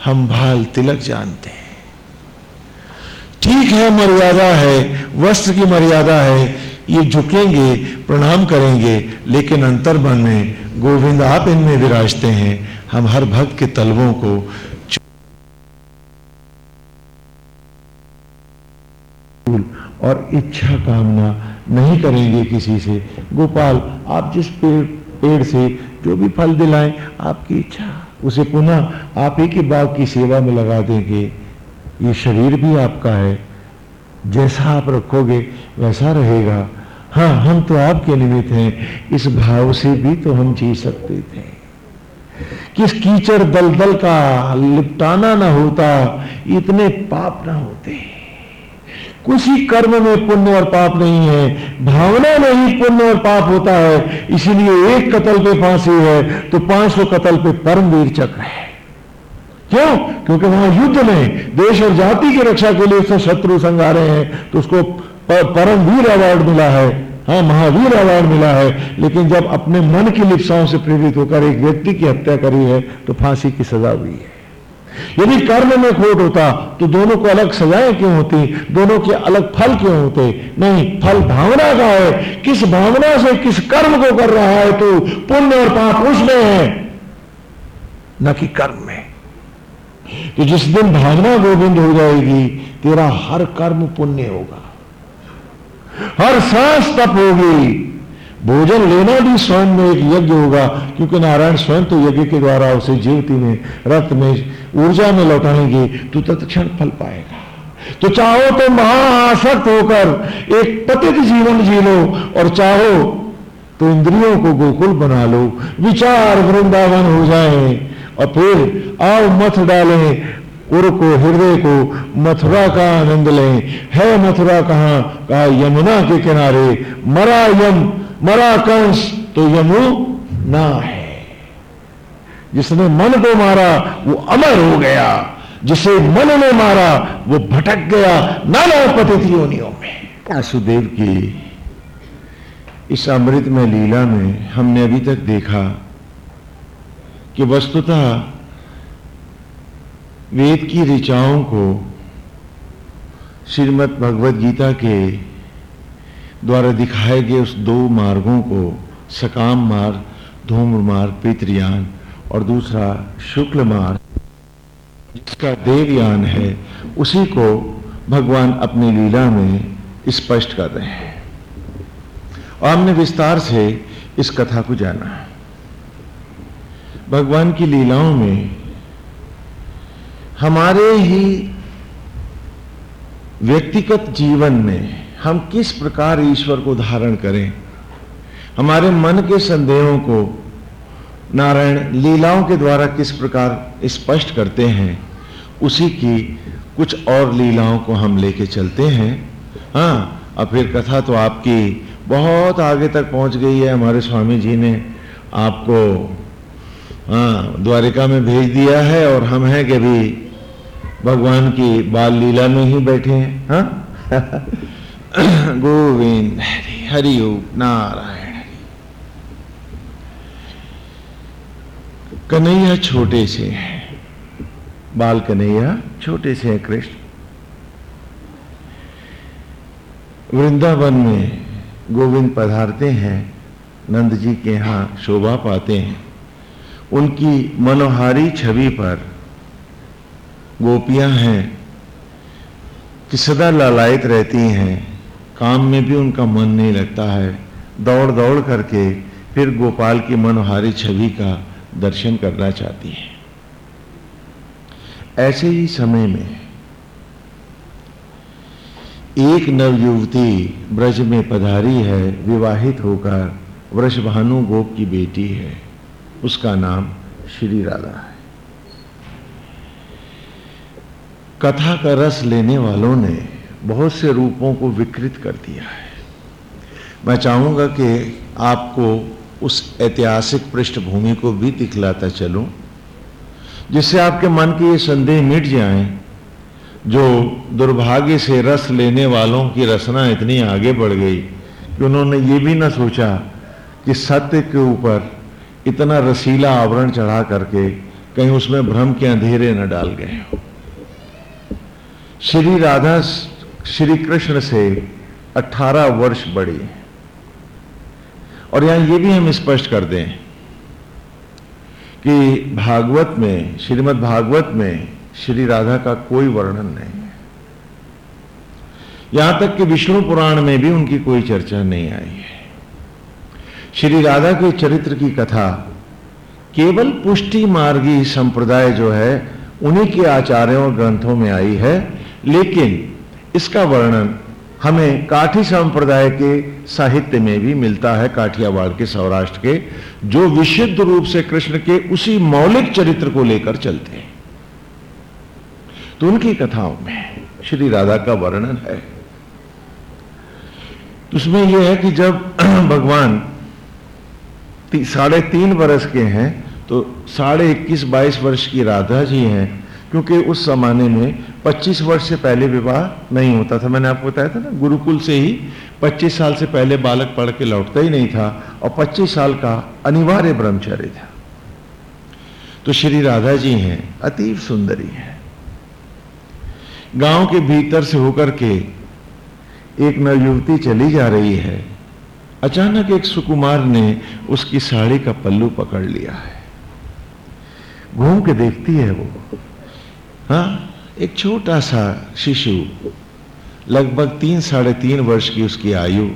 हम भाल तिलक जानते हैं। ठीक है, मर्यादा है, वस्त्र की मर्यादा है, ये झुकेंगे, प्रणाम करेंगे, लेकिन अंतर मन में गोविंद आप इनमें विराजते हैं, हम हर भक्त के तलवों को और इच्छा कामना नहीं करेंगे किसी से। गोपाल, आप जिस पेड़ पेड़ से जो भी फल दिलाए, आपकी इच्छा। उसे पुनः आप ही के बाग की सेवा में लगा देंगे। ये शरीर भी आपका है। जैसा आप रखोगे, वैसा रहेगा। हाँ हम तो आपके निमित्त हैं। इस भाव से भी तो हम जी सकते थे। किस कीचड़ दलदल का लिपटाना ना होता, इतने पाप ना होते। किसी कर्म में पुण्य और पाप नहीं है, भावना में ही पुण्य और पाप होता है, इसीलिए एक कतल पे फांसी है तो पाँच सौ कतल पे परमवीर चक्र है। क्यों? क्योंकि वहाँ युद्ध में देश और जाति की रक्षा के लिए उससे शत्रु संग रहे हैं तो उसको परमवीर अवार्ड मिला है। हाँ महावीर अवार्ड मिला है, लेकिन जब अपने मन की लिप्साओं से प्रेरित होकर एक व्यक्ति की हत्या करी है तो फांसी की सजा हुई है। यदि कर्म में खोट होता तो दोनों को अलग सजाएँ क्यों होती? दोनों के अलग फल क्यों होते? नहीं, फल भावना का है। किस भावना से किस कर्म को कर रहा है तो? पुण्य और पाप उसमें है, न कि कर्म में। तो जिस दिन भावना गोविंद हो जाएगी, तेरा हर कर्म पुण्य होगा। हर सांस तप होगी। भोजन लेना भी स्वयं में एक यज्ञ होगा, क्योंकि नारायण स्वयं तो यज्ञ के द्वारा उसे जीवती में, रक्त में, ऊर्जा में लौटाएँगे तो तत्क्षण फल पाएगा। तो चाहो तो महाआसक्त होकर एक पतित जीवन जी लो, और चाहो तो इंद्रियों को गोकुल बना लो, विचार वृंदावन हो जाए, और फिर आओ मथ डालें, उर को, हृदय को, मथुरा का आनंद लें। है मथुरा कहाँ यमुना के किनारे, मरा यम मरा कंस तो यमु ना है। जिसने मन को मारा, वो अमर हो गया। जिसे मन ने मारा, वो भटक गया नाना पतित योनियों में। वासुदेव की इस अमृत में लीला में हमने अभी तक देखा कि वस्तुतः वेद की ऋचाओं को श्रीमद् भगवत गीता के द्वारा दिखाए गए उस दो मार्गों को, सकाम मार्ग, धूम्र मार्ग, पितृयान, और दूसरा शुक्ल मार्ग, जिसका देवयान है, उसी को भगवान अपनी लीला में स्पष्ट कर रहे हैं। और हमने विस्तार से इस कथा को जाना। भगवान की लीलाओं में हमारे ही व्यक्तिगत जीवन में हम किस प्रकार ईश्वर को धारण करें? हमारे मन के संदेहों को नारायण लीलाओं के द्वारा किस प्रकार स्पष्ट करते हैं, उसी की कुछ और लीलाओं को हम लेके चलते हैं। हाँ और फिर कथा तो आपकी बहुत आगे तक पहुँच गई है, हमारे स्वामी जी ने आपको हाँ द्वारिका में भेज दिया है और हम हैं कि अभी भगवान की बाल लीला में ही बैठे हैं। हाँ? गोविंद हरि हरि नारायण हरि। कन्हैया छोटे से हैं। बाल कन्हैया छोटे से हैं, कृष्ण। वृंदावन में गोविंद पधारते हैं, नंद जी के यहाँ शोभा पाते हैं। उनकी मनोहारी छवि पर गोपियाँ हैं, कि सदा लालायित रहती हैं। काम में भी उनका मन नहीं लगता है। दौड़ दौड़ करके फिर गोपाल की मनोहारी छवि का दर्शन करना चाहती है। ऐसे ही समय में एक नवयुवती ब्रज में पधारी है, विवाहित होकर वृषभानु गोप की बेटी है। उसका नाम श्री राधा है। कथा का रस लेने वालों ने बहुत से रूपों को विकृत कर दिया है। मैं चाहूँगा कि आपको उस ऐतिहासिक पृष्ठभूमि को भी दिखलाता चलूँ, जिससे आपके मन के ये संदेह मिट जाएँ, जो दुर्भाग्य से रस लेने वालों की रसना इतनी आगे बढ़ गई कि उन्होंने ये भी ना सोचा कि सत्य के ऊपर इतना रसीला आवरण चढ़ा करके कहीं उसमें भ्रम के अंधेरे न डाल गए हो। श्री राधा श्री कृष्ण से 18 वर्ष बड़ी और यहाँ ये भी हम स्पष्ट कर दें कि भागवत में, श्रीमद् भागवत में श्री राधा का कोई वर्णन नहीं है। यहाँ तक कि विष्णु पुराण में भी उनकी कोई चर्चा नहीं आई है। श्री राधा के चरित्र की कथा केवल पुष्टि मार्गी संप्रदाय जो है, उन्हीं के आचार्यों और ग्रंथों में आई है, लेकिन इसका वर्णन हमें काठी संप्रदाय के साहित्य में भी मिलता है काठियावाड़ के सौराष्ट्र के जो विशुद्ध रूप से कृष्ण के उसी मौलिक चरित्र को लेकर चलते हैं। तो उनकी कथाओं में श्री राधा का वर्णन है। उसमें यह है कि जब भगवान ती, साढ़े तीन वर्ष के हैं तो साढ़े इक्कीस बाईस वर्ष की राधा जी हैं क्योंकि उस जमाने में 25 वर्ष से पहले विवाह नहीं होता था। मैंने आपको बताया था ना, गुरुकुल से ही 25 साल से पहले बालक पढ़ के लौटता ही नहीं था और 25 साल का अनिवार्य ब्रह्मचर्य था। तो श्री राधा जी हैं अतीब सुंदरी है। गाँव के भीतर से होकर के एक नवयुवती चली जा रही है। अचानक एक सुकुमार ने उसकी साड़ी का पल्लू पकड़ लिया है। घूम के देखती है वो। हाँ? एक छोटा सा शिशु, लगभग तीन, साढ़े तीन वर्ष की उसकी आयु,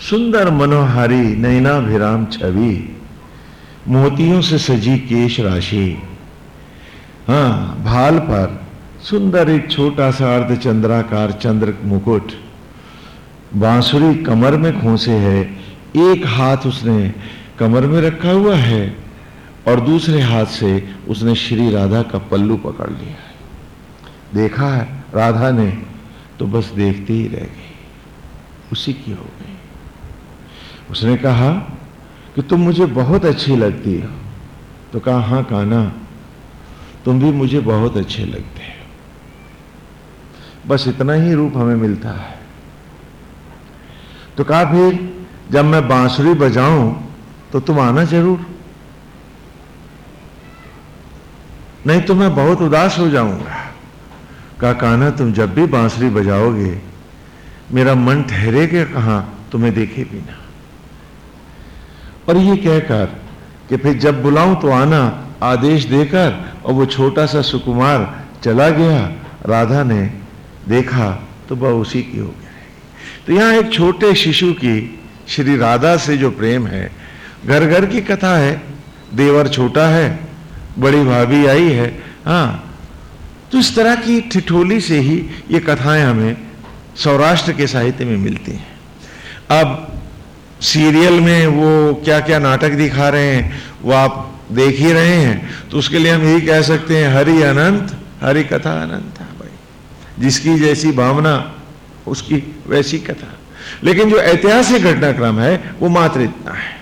सुंदर, मनोहारी, नैनाभिराम छवि, मोतियों से सजी केश राशि हाँ भाल पर सुंदर एक छोटा सा अर्धचंद्राकार चंद्र मुकुट, बांसुरी कमर में खोसे है, एक हाथ उसने कमर में रखा हुआ है। और दूसरे हाथ से उसने श्री राधा का पल्लू पकड़ लिया है। देखा है, राधा ने तो बस देखते ही रह गई। उसी की हो गई। उसने कहा कि तुम मुझे बहुत अच्छी लगती हो। तो कहा, हाँ काना तुम भी मुझे बहुत अच्छे लगते हो। बस इतना ही रूप हमें मिलता है। तो कहा, फिर जब मैं बांसुरी बजाऊं तो तुम आना ज़रूर। नहीं तो मैं बहुत उदास हो जाऊँगा। का काना तुम जब भी बांसुरी बजाओगे, मेरा मन ठहरेगा कहाँ? तुम्हें देखे बिना। और ये कहकर कि फिर जब बुलाऊं तो आना, आदेश देकर, और वो छोटा सा सुकुमार चला गया, राधा ने देखा तो वह उसी की हो गया। तो यहाँ एक छोटे शिशु की, श्री राधा से जो प्रेम है घर घर की कथा है, देवर छोटा है बड़ी भाभी आई है। हाँ। तो इस तरह की ठिठोली से ही ये कथाएँ हमें सौराष्ट्र के साहित्य में मिलती हैं। अब सीरियल में वो क्या क्या नाटक दिखा रहे हैं, वो आप देख ही रहे हैं। तो उसके लिए हम यही कह सकते हैं, हरि अनंत, हरि कथा अनंत, है भाई। जिसकी जैसी भावना, उसकी वैसी कथा। लेकिन जो ऐतिहासिक घटनाक्रम है, वो मात्र इतना है।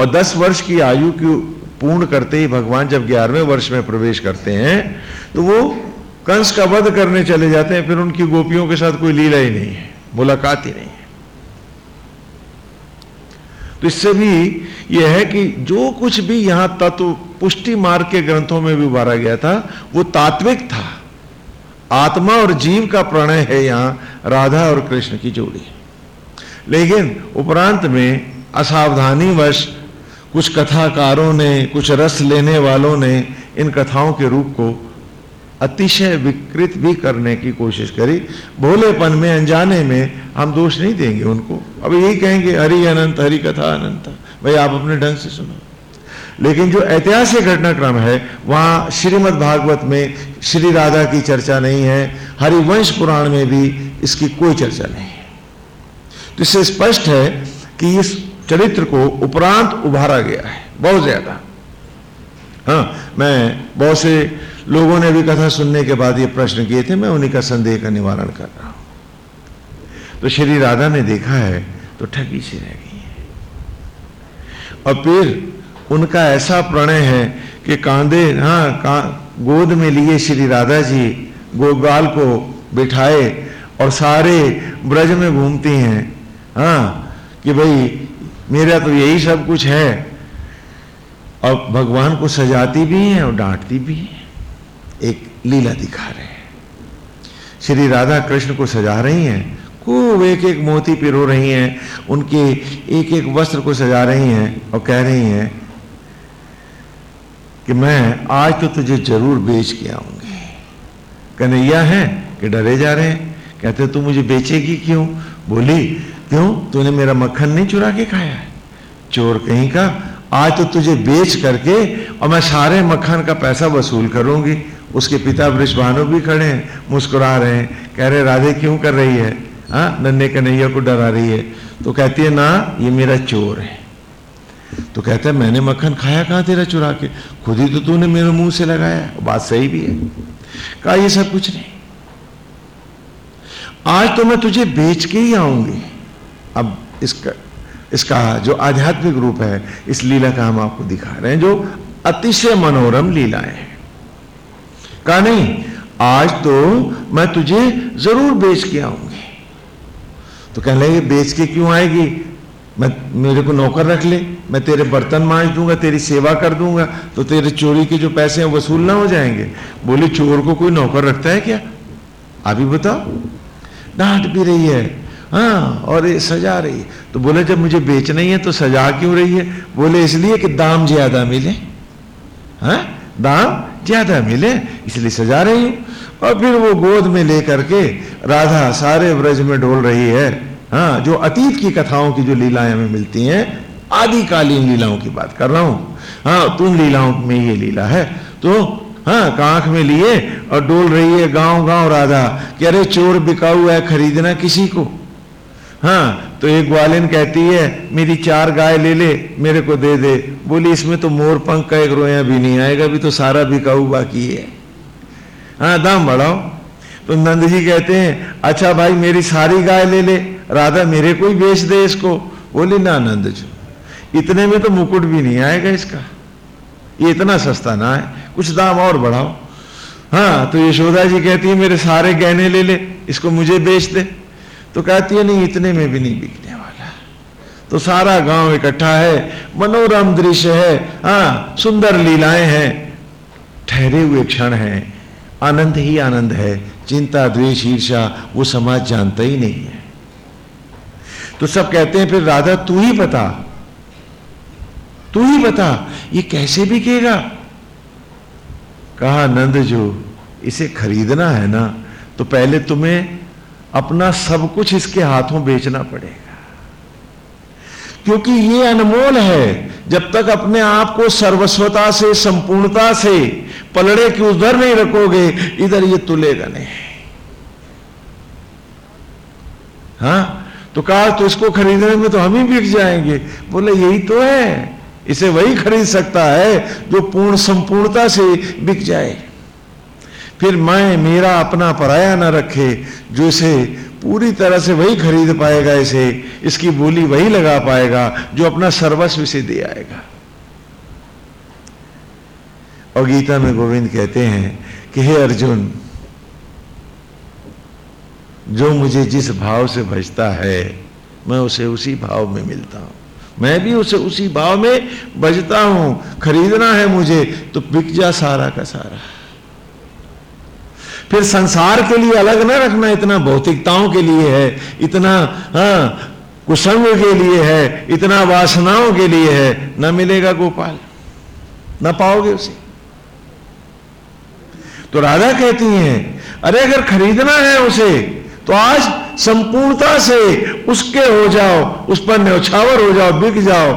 और 10 वर्ष की आयु की पूर्ण करते ही भगवान जब ग्यारहवें वर्ष में प्रवेश करते हैं तो वो कंस का वध करने चले जाते हैं, फिर उनकी गोपियों के साथ कोई लीला ही नहीं है, मुलाकात ही नहीं है। तो इससे भी यह है कि जो कुछ भी यहाँ तत्व पुष्टि मार्ग के ग्रंथों में भी उभारा गया था, वो तात्विक था। आत्मा और जीव का प्रणय है यहाँ राधा और कृष्ण की जोड़ी। लेकिन उपरांत में असावधानी वश कुछ कथाकारों ने, कुछ रस लेने वालों ने इन कथाओं के रूप को अतिशय विकृत भी करने की कोशिश करी। भोलेपन में, अनजाने में हम दोष नहीं देंगे उनको। अब यही कहेंगे, हरि अनंत, हरि कथा अनंत। भाई, आप अपने ढंग से सुनो। लेकिन जो ऐतिहासिक घटनाक्रम है, वहाँ श्रीमद् भागवत में श्री राधा की चर्चा नहीं है, हरिवंश पुराण में भी इसकी कोई चर्चा नहीं है। तो इससे स्पष्ट है कि इस चरित्र को उपरांत उभारा गया है बहुत ज़्यादा। हाँ मैं बहुत से लोगों ने भी कथा सुनने के बाद ये प्रश्न किए थे मैं उन्हीं का संदेह का निवारण कर रहा हूँ। तो श्री राधा ने देखा है तो ठगी से रह गई है। और फिर उनका ऐसा प्रणय है कि कांधे हाँ का, गोद में लिए श्री राधा जी गोपाल को बिठाए और सारे ब्रज में घूमती हैं। हाँ कि भाई मेरा तो यही सब कुछ है। और भगवान को सजाती भी हैं और डांटती भी हैं। एक लीला दिखा रहे हैं। श्री राधा कृष्ण को सजा रही हैं। खूब एक एक मोती पिरो रही हैं। उनके एक एक वस्त्र को सजा रही हैं और कह रही हैं कि मैं आज तो तुझे ज़रूर बेच के आऊँगी। कन्हैया है कि डरे जा रहे हैं? कहते तू मुझे बेचेगी क्यों? बोली क्यों? तूने मेरा मक्खन नहीं चुरा के खाया है। चोर कहीं का, आज तो तुझे बेच करके और मैं सारे मक्खन का पैसा वसूल करूँगी। उसके पिता वृषभानु भी खड़े हैं, मुस्कुरा रहे हैं, कह रहे, राधे, क्यों कर रही है? हाँ नन्हे कन्हैया को डरा रही है। तो कहती है, ना, ये मेरा चोर है। तो कहता है, मैंने मक्खन खाया कहाँ तेरा चुरा के? खुद ही तो तूने मेरे मुँह से लगाया बात सही भी है। कहा, ये सब कुछ नहीं। आज तो मैं तुझे बेच के ही आऊँगी। अब इसका इसका जो आध्यात्मिक रूप है, इस लीला का हम आपको दिखा रहे हैं, जो अतिशय मनोरम लीलाएँ हैं। कहा नहीं, आज तो मैं तुझे ज़रूर बेच के आऊँगी। तो कह लगे, बेच के क्यों आएगी? मैं, मेरे को नौकर रख ले, मैं तेरे बर्तन मांझ दूँगा, तेरी सेवा कर दूँगा तो तेरे चोरी के जो पैसे हैं, वसूल ना हो जाएँगे। बोले, चोर को कोई नौकर रखता है क्या? अभी बताओ, डांट भी रही है। हाँ और ये सजा रही है। तो बोले, जब मुझे बेचना ही है तो सजा क्यों रही है? बोले, इसलिए कि दाम ज़्यादा मिले। हाँ दाम ज़्यादा मिले, इसलिए सजा रही हूँ। और फिर वो गोद में लेकर के राधा सारे व्रज में डोल रही है। हाँ जो अतीत की कथाओं की जो लीलाएँ हमें मिलती हैं, आदिकालीन लीलाओं की बात कर रहा हूँ। हाँ तुम लीलाओं में ये लीला है। तो हाँ कांख में लिए और डोल रही है गाँव गाँव राधा, कि अरे चोर बिकाऊ है, खरीदना किसी को? हाँ तो एक ग्वालिन कहती है, मेरी चार गाय ले ले, मेरे को दे दे। बोली, इसमें तो मोर पंख का एक रोया भी नहीं आएगा भी तो सारा बिकाऊ बाकी है। हाँ दाम बढ़ाओ। तो नंद जी कहते हैं अच्छा भाई, मेरी सारी गाय ले ले, राधा मेरे को ही बेच दे इसको। बोली, ना नंद जी, इतने में तो मुकुट भी नहीं आएगा इसका। ये इतना सस्ता ना है, कुछ दाम और बढ़ाओ। हाँ तो यशोदा जी कहती है, मेरे सारे गहने ले ले, इसको मुझे बेच दे। तो कहती है, नहीं, इतने में भी नहीं बिकने वाला। तो सारा गाँव इकट्ठा है, मनोरम दृश्य है हाँ सुंदर लीलाएँ हैं। ठहरे हुए क्षण हैं, आनंद ही आनंद है, चिंता, द्वेष ईर्षा वो समाज जानता ही नहीं है। तो सब कहते हैं, फिर राधा, तू ही बता, तू ही बता, ये कैसे बिकेगा? कहा, नंद जो, इसे खरीदना है ना तो पहले तुम्हें अपना सब कुछ इसके हाथों बेचना पड़ेगा। क्योंकि ये अनमोल है, जब तक अपने आप को सर्वस्वता से, संपूर्णता से पलड़े के उधर नहीं रखोगे, इधर ये तुलेगा नहीं। हाँ? तो कहा तो इसको खरीदने में तो हम ही बिक जाएँगे। बोले, यही तो है। इसे वही खरीद सकता है जो पूर्ण संपूर्णता से बिक जाए। फिर मैं मेरा अपना पराया ना रखे, जो इसे पूरी तरह से वही खरीद पाएगा, इसे, इसकी बोली वही लगा पाएगा, जो अपना सर्वस्व इसे दे आएगा। और गीता में गोविंद कहते हैं कि, हे अर्जुन, जो मुझे जिस भाव से भजता है, मैं उसे उसी भाव में मिलता हूँ। मैं भी उसे उसी भाव में बजता हूँ। खरीदना है मुझे तो बिक जा सारा का सारा। फिर संसार के लिए अलग ना रखना इतना भौतिकताओं के लिए है, इतना हाँ कुसंग के लिए है, इतना वासनाओं के लिए है, ना मिलेगा गोपाल, ना पाओगे उसे। तो राधा कहती हैं, अरे अगर खरीदना है उसे तो आज संपूर्णता से उसके हो जाओ, उस पर न्यौछावर हो जाओ, बिक जाओ।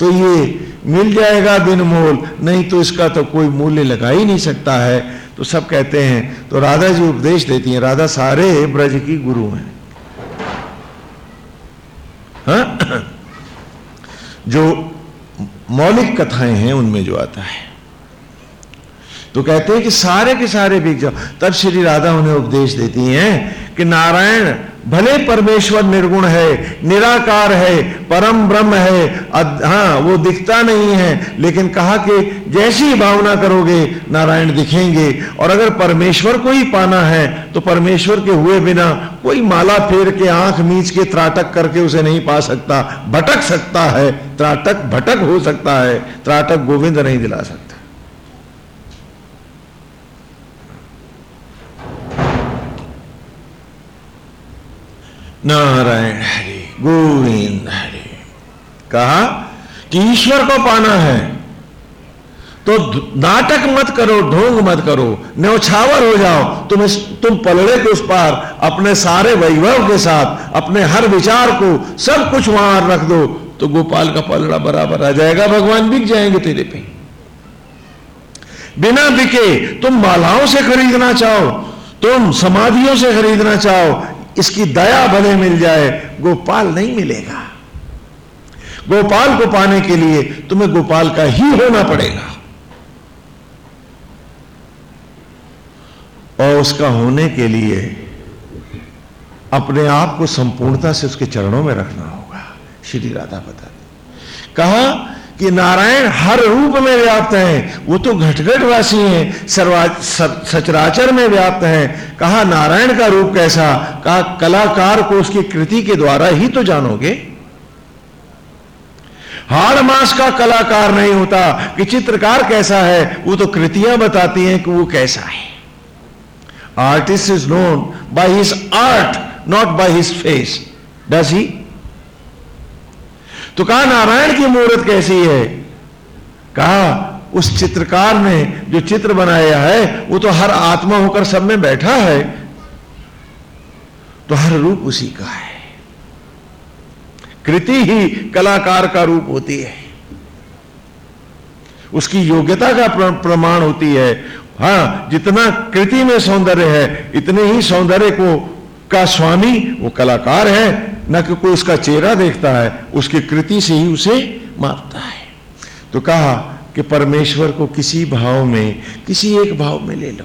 तो ये मिल जाएगा बिन मोल नहीं तो इसका तो कोई मूल्य लगा ही नहीं सकता है। तो सब कहते हैं तो राधा जी उपदेश देती हैं, राधा सारे ब्रज की गुरु हैं। हा? जो मौलिक कथाएँ हैं, उनमें जो आता है। तो कहते हैं कि सारे के सारे बिक जाओ तब श्री राधा उन्हें उपदेश देती हैं कि नारायण भले परमेश्वर निर्गुण है, निराकार है, परम ब्रह्म है हाँ वो दिखता नहीं है, लेकिन कहा कि जैसी भावना करोगे, नारायण दिखेंगे। और अगर परमेश्वर को ही पाना है तो परमेश्वर के हुए बिना कोई माला फेर के आँख मीच के त्राटक करके उसे नहीं पा सकता। भटक सकता है, त्राटक भटक हो सकता है, त्राटक गोविंद नहीं दिला सकता। नारायण हरि, गोविंद हरि। कहा कि ईश्वर को पाना है। तो नाटक मत करो, ढोंग मत करो, न्यौछावर हो जाओ। तुम इस तुम पलड़े के उस पार, अपने सारे वैभव के साथ, अपने हर विचार को सब कुछ वहाँ रख दो। तो गोपाल का पलड़ा बराबर आ जाएगा, भगवान बिक जाएँगे तेरे पे। बिना बिके तुम मालाओं से खरीदना चाहो, तुम समाधियों से खरीदना चाहो इसकी दया भले मिल जाए, गोपाल नहीं मिलेगा। गोपाल को पाने के लिए तुम्हें गोपाल का ही होना पड़ेगा। और उसका होने के लिए अपने आप को संपूर्णता से उसके चरणों में रखना होगा, श्री राधा बता कहा कि नारायण हर रूप में व्याप्त हैं, वो तो घटघट वासी हैं, सर्वा सचराचर में व्याप्त हैं। कहा, नारायण का रूप कैसा? कहा, कलाकार को उसकी कृति के द्वारा ही तो जानोगे? हाड़ मास का कलाकार नहीं होता, कि चित्रकार कैसा है, वो तो कृतियाँ बताती हैं कि वो कैसा है। Artist is known by his art not by his face does he तो कहा नारायण की मूर्त कैसी है? कहा, उस चित्रकार ने जो चित्र बनाया है, वो तो हर आत्मा होकर सब में बैठा है। तो हर रूप उसी का है। कृति ही कलाकार का रूप होती है। उसकी योग्यता का प्रमाण होती है। हाँ, जितना कृति में सौंदर्य है, इतने ही सौंदर्य को का स्वामी, वो कलाकार है, न कि कोई उसका चेहरा देखता है, उसकी कृति से ही उसे मारता है। तो कहा कि परमेश्वर को किसी भाव में, किसी एक भाव में ले लो।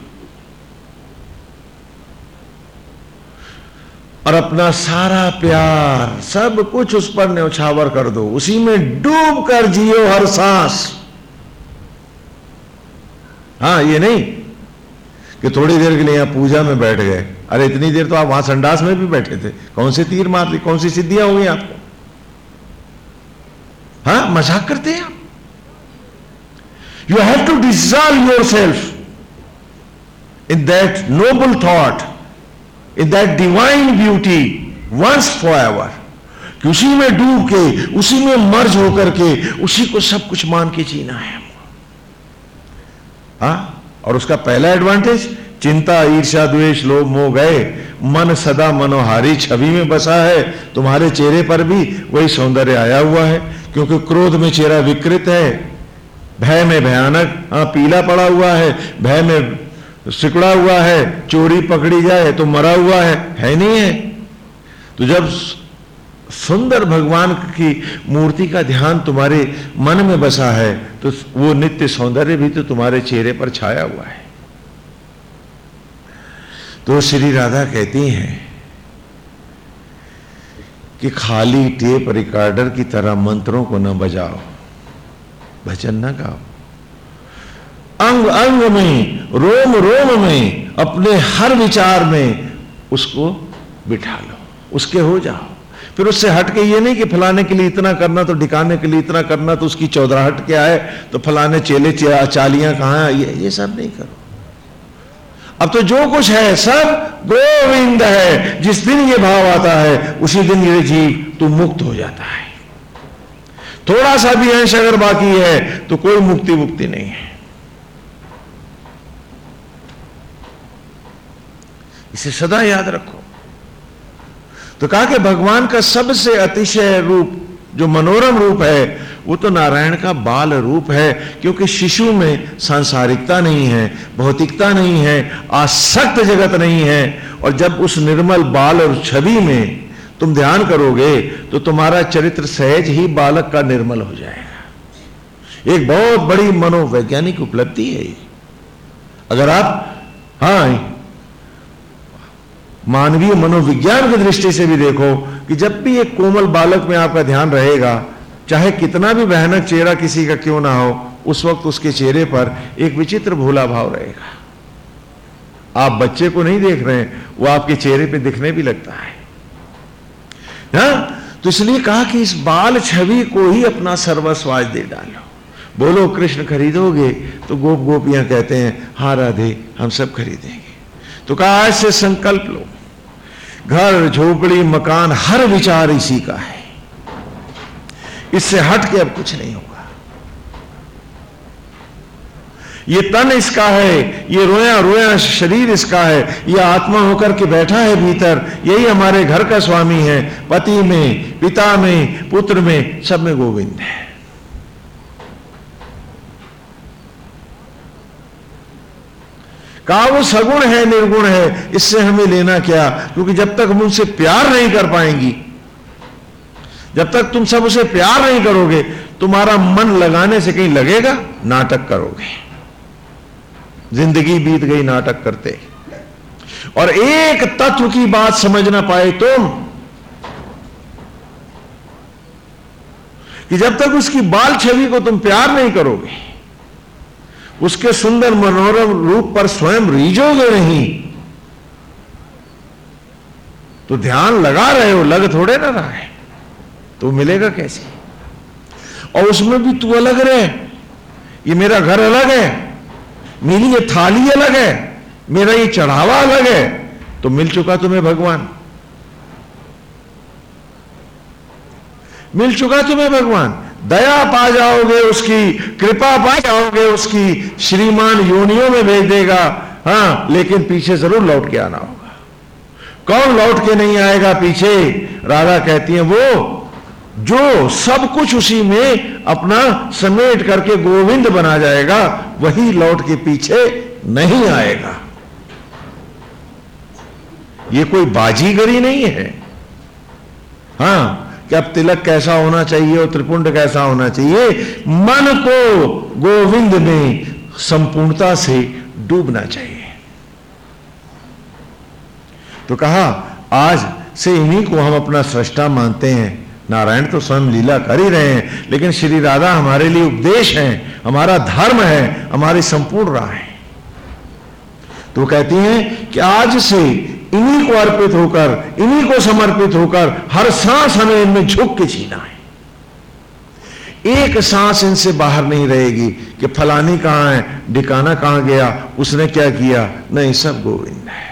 और अपना सारा प्यार, सब कुछ उस पर न्यौछावर कर दो। उसी में डूब कर जियो हर सांस। हाँ ये नहीं कि थोड़ी देर के लिए यहाँ पूजा में बैठ गए। अरे, इतनी देर तो आप वहाँ संडास में भी बैठे थे। कौन से तीर मार ली कौन सी सिद्धियाँ हुई आपको? हाँ मज़ाक करते हैं आप। You have to dissolve yourself in that noble thought in that divine beauty once forever कि उसी में डूब के, उसी में मर्ज होकर के, उसी को सब कुछ मान के जीना है। हा? और उसका पहला एडवांटेज चिंता ईर्षा द्वेष, लोभ, मोह, गए। मन सदा मनोहारी छवि में बसा है। तुम्हारे चेहरे पर भी वही सौंदर्य आया हुआ है, क्योंकि क्रोध में चेहरा विकृत है। भय में भयानक हाँ पीला पड़ा हुआ है। भय में सिकड़ा हुआ है। चोरी पकड़ी जाए तो मरा हुआ है। है नहीं है। तो जब सुंदर भगवान की मूर्ति का ध्यान तुम्हारे मन में बसा है तो वो नित्य सौंदर्य भी तो तुम्हारे चेहरे पर छाया हुआ है। तो श्री राधा कहती हैं कि खाली टेप रिकॉर्डर की तरह मंत्रों को न बजाओ, भजन न गाओ। अंग अंग में, रोम रोम में, अपने हर विचार में उसको बिठा लो, उसके हो जाओ। फिर उससे हट के ये नहीं कि फलाने के लिए इतना करना तो ढिकाने के लिए इतना करना तो उसकी चौधराहट क्या है? तो फलाने चेले चालियाँ कहाँ ये ये सब नहीं करो। अब तो जो कुछ है, सब गोविंद है। जिस दिन ये भाव आता है, उसी दिन ये जीव तू मुक्त हो जाता है। थोड़ा सा भी अंश अगर बाकी है तो कोई मुक्ति मुक्ति नहीं है। इसे सदा याद रखो। तो कहा कि भगवान का सबसे अतिशय रूप, जो मनोरम रूप है, वो तो नारायण का बाल रूप है, क्योंकि शिशु में सांसारिकता नहीं है, भौतिकता नहीं है, आसक्त जगत नहीं है, और जब उस निर्मल बाल और छवि में तुम ध्यान करोगे तो तुम्हारा चरित्र सहज ही बालक का निर्मल हो जाएगा। एक बहुत बड़ी मनोवैज्ञानिक उपलब्धि है अगर आप हाँ मानवीय मनोविज्ञान की दृष्टि से भी देखो कि जब भी एक कोमल बालक में आपका ध्यान रहेगा, चाहे कितना भी भयानक चेहरा किसी का क्यों ना हो, उस वक्त उसके चेहरे पर एक विचित्र भोला भाव रहेगा। आप बच्चे को नहीं देख रहे वो आपके चेहरे पे दिखने भी लगता है। हा? तो इसलिए कहा कि इस बाल छवि को ही अपना सर्वस्वाज दे डालो। बोलो, कृष्ण खरीदोगे? तो गोप गोपियाँ कहते हैं, हा, राधे, हम सब खरीदेंगे। तो कहा, ऐसे संकल्प लो। घर, झोपड़ी, मकान, हर विचार इसी का है। इससे हट के अब कुछ नहीं होगा। ये तन इसका है, ये रोया रोया शरीर इसका है, ये आत्मा होकर के बैठा है भीतर, यही हमारे घर का स्वामी है। पति में, पिता में, पुत्र में, सब में गोविंद है। कहा वो सगुण है, निर्गुण है, इससे हमें लेना क्या? क्योंकि जब तक हम उनसे प्यार नहीं कर पाएँगी, जब तक तुम सब उसे प्यार नहीं करोगे, तुम्हारा मन लगाने से कहीं लगेगा, नाटक करोगे। ज़िंदगी बीत गई, नाटक करते। और एक तत्व की बात समझ ना पाए तुम, कि जब तक उसकी बाल छवि को तुम प्यार नहीं करोगे उसके सुंदर मनोरम रूप पर स्वयं रीझोगे नहीं। तो ध्यान लगा रहे हो, लग थोड़े ना रहा है। तो मिलेगा कैसे? और उसमें भी तू अलग रहे। ये मेरा घर अलग है। मेरी ये थाली अलग है। मेरा ये चढ़ावा अलग है। तो मिल चुका तुम्हें भगवान। मिल चुका तुम्हें भगवान। दया पा जाओगे उसकी, कृपा पा जाओगे उसकी, श्रीमान योनियों में भेज देगा। हाँ लेकिन पीछे ज़रूर लौट के आना होगा। कौन लौट के नहीं आएगा पीछे? राधा कहती है, वो जो सब कुछ उसी में अपना समेट करके गोविंद बना जाएगा, वही लौट के पीछे नहीं आएगा। ये कोई बाजीगरी नहीं है। हाँ कि अब तिलक कैसा होना चाहिए और त्रिपुंड कैसा होना चाहिए, मन को गोविंद में संपूर्णता से डूबना चाहिए। तो कहा, आज से इन्हीं को हम अपना सृष्टा मानते हैं। नारायण तो स्वयं लीला कर ही रहे हैं, लेकिन श्री राधा हमारे लिए उपदेश है, हमारा धर्म है, हमारी संपूर्ण राह है। तो कहती हैं कि आज से इन्हीं को अर्पित होकर, इन्हीं को समर्पित होकर हर सांस हमें इनमें झुक के जीना है। एक सांस इनसे बाहर नहीं रहेगी कि फलानी कहाँ है डिकाना कहाँ गया, उसने क्या किया? नहीं, सब गोविंद है।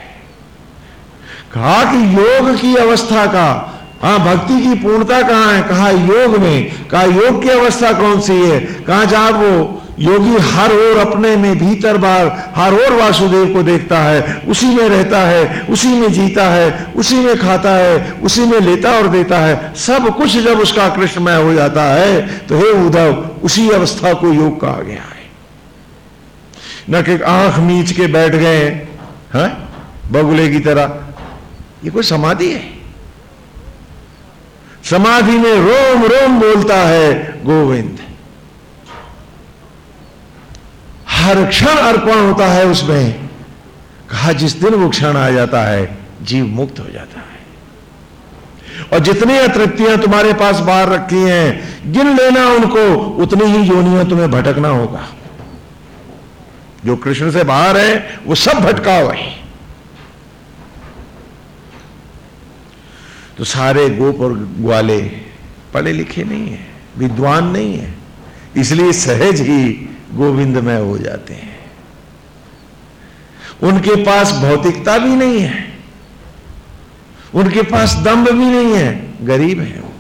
कहा कि योग की अवस्था का हाँ भक्ति की पूर्णता कहाँ है? कहा, योग में। कहा, योग की अवस्था कौन सी है? कहा जहाँ वो योगी हर ओर अपने में भीतर बार, हर ओर वासुदेव को देखता है, उसी में रहता है, उसी में जीता है, उसी में खाता है, उसी में लेता और देता है, सब कुछ जब उसका कृष्णमय हो जाता है तो हे उद्धव, उसी अवस्था को योग कहा गया है। न कि आँख मीच के बैठ गए, हैं? बगुले की तरह। ये कोई समाधि है? समाधि में रोम रोम बोलता है, गोविंद। हर क्षण अर्पण होता है उसमें। कहा, जिस दिन वो क्षण आ जाता है, जीव मुक्त हो जाता है। और जितनी अतृप्तियाँ तुम्हारे पास बाहर रखी हैं, गिन लेना उनको, उतनी ही योनियाँ तुम्हें भटकना होगा। जो कृष्ण से बाहर है, वो सब भटका हुआ है। तो सारे गोप और ग्वाले पढ़े लिखे नहीं है, विद्वान नहीं है। इसलिए सहज ही गोविंदमय हो जाते हैं। उनके पास भौतिकता भी नहीं है। उनके पास दम्भ भी नहीं है। गरीब है वो,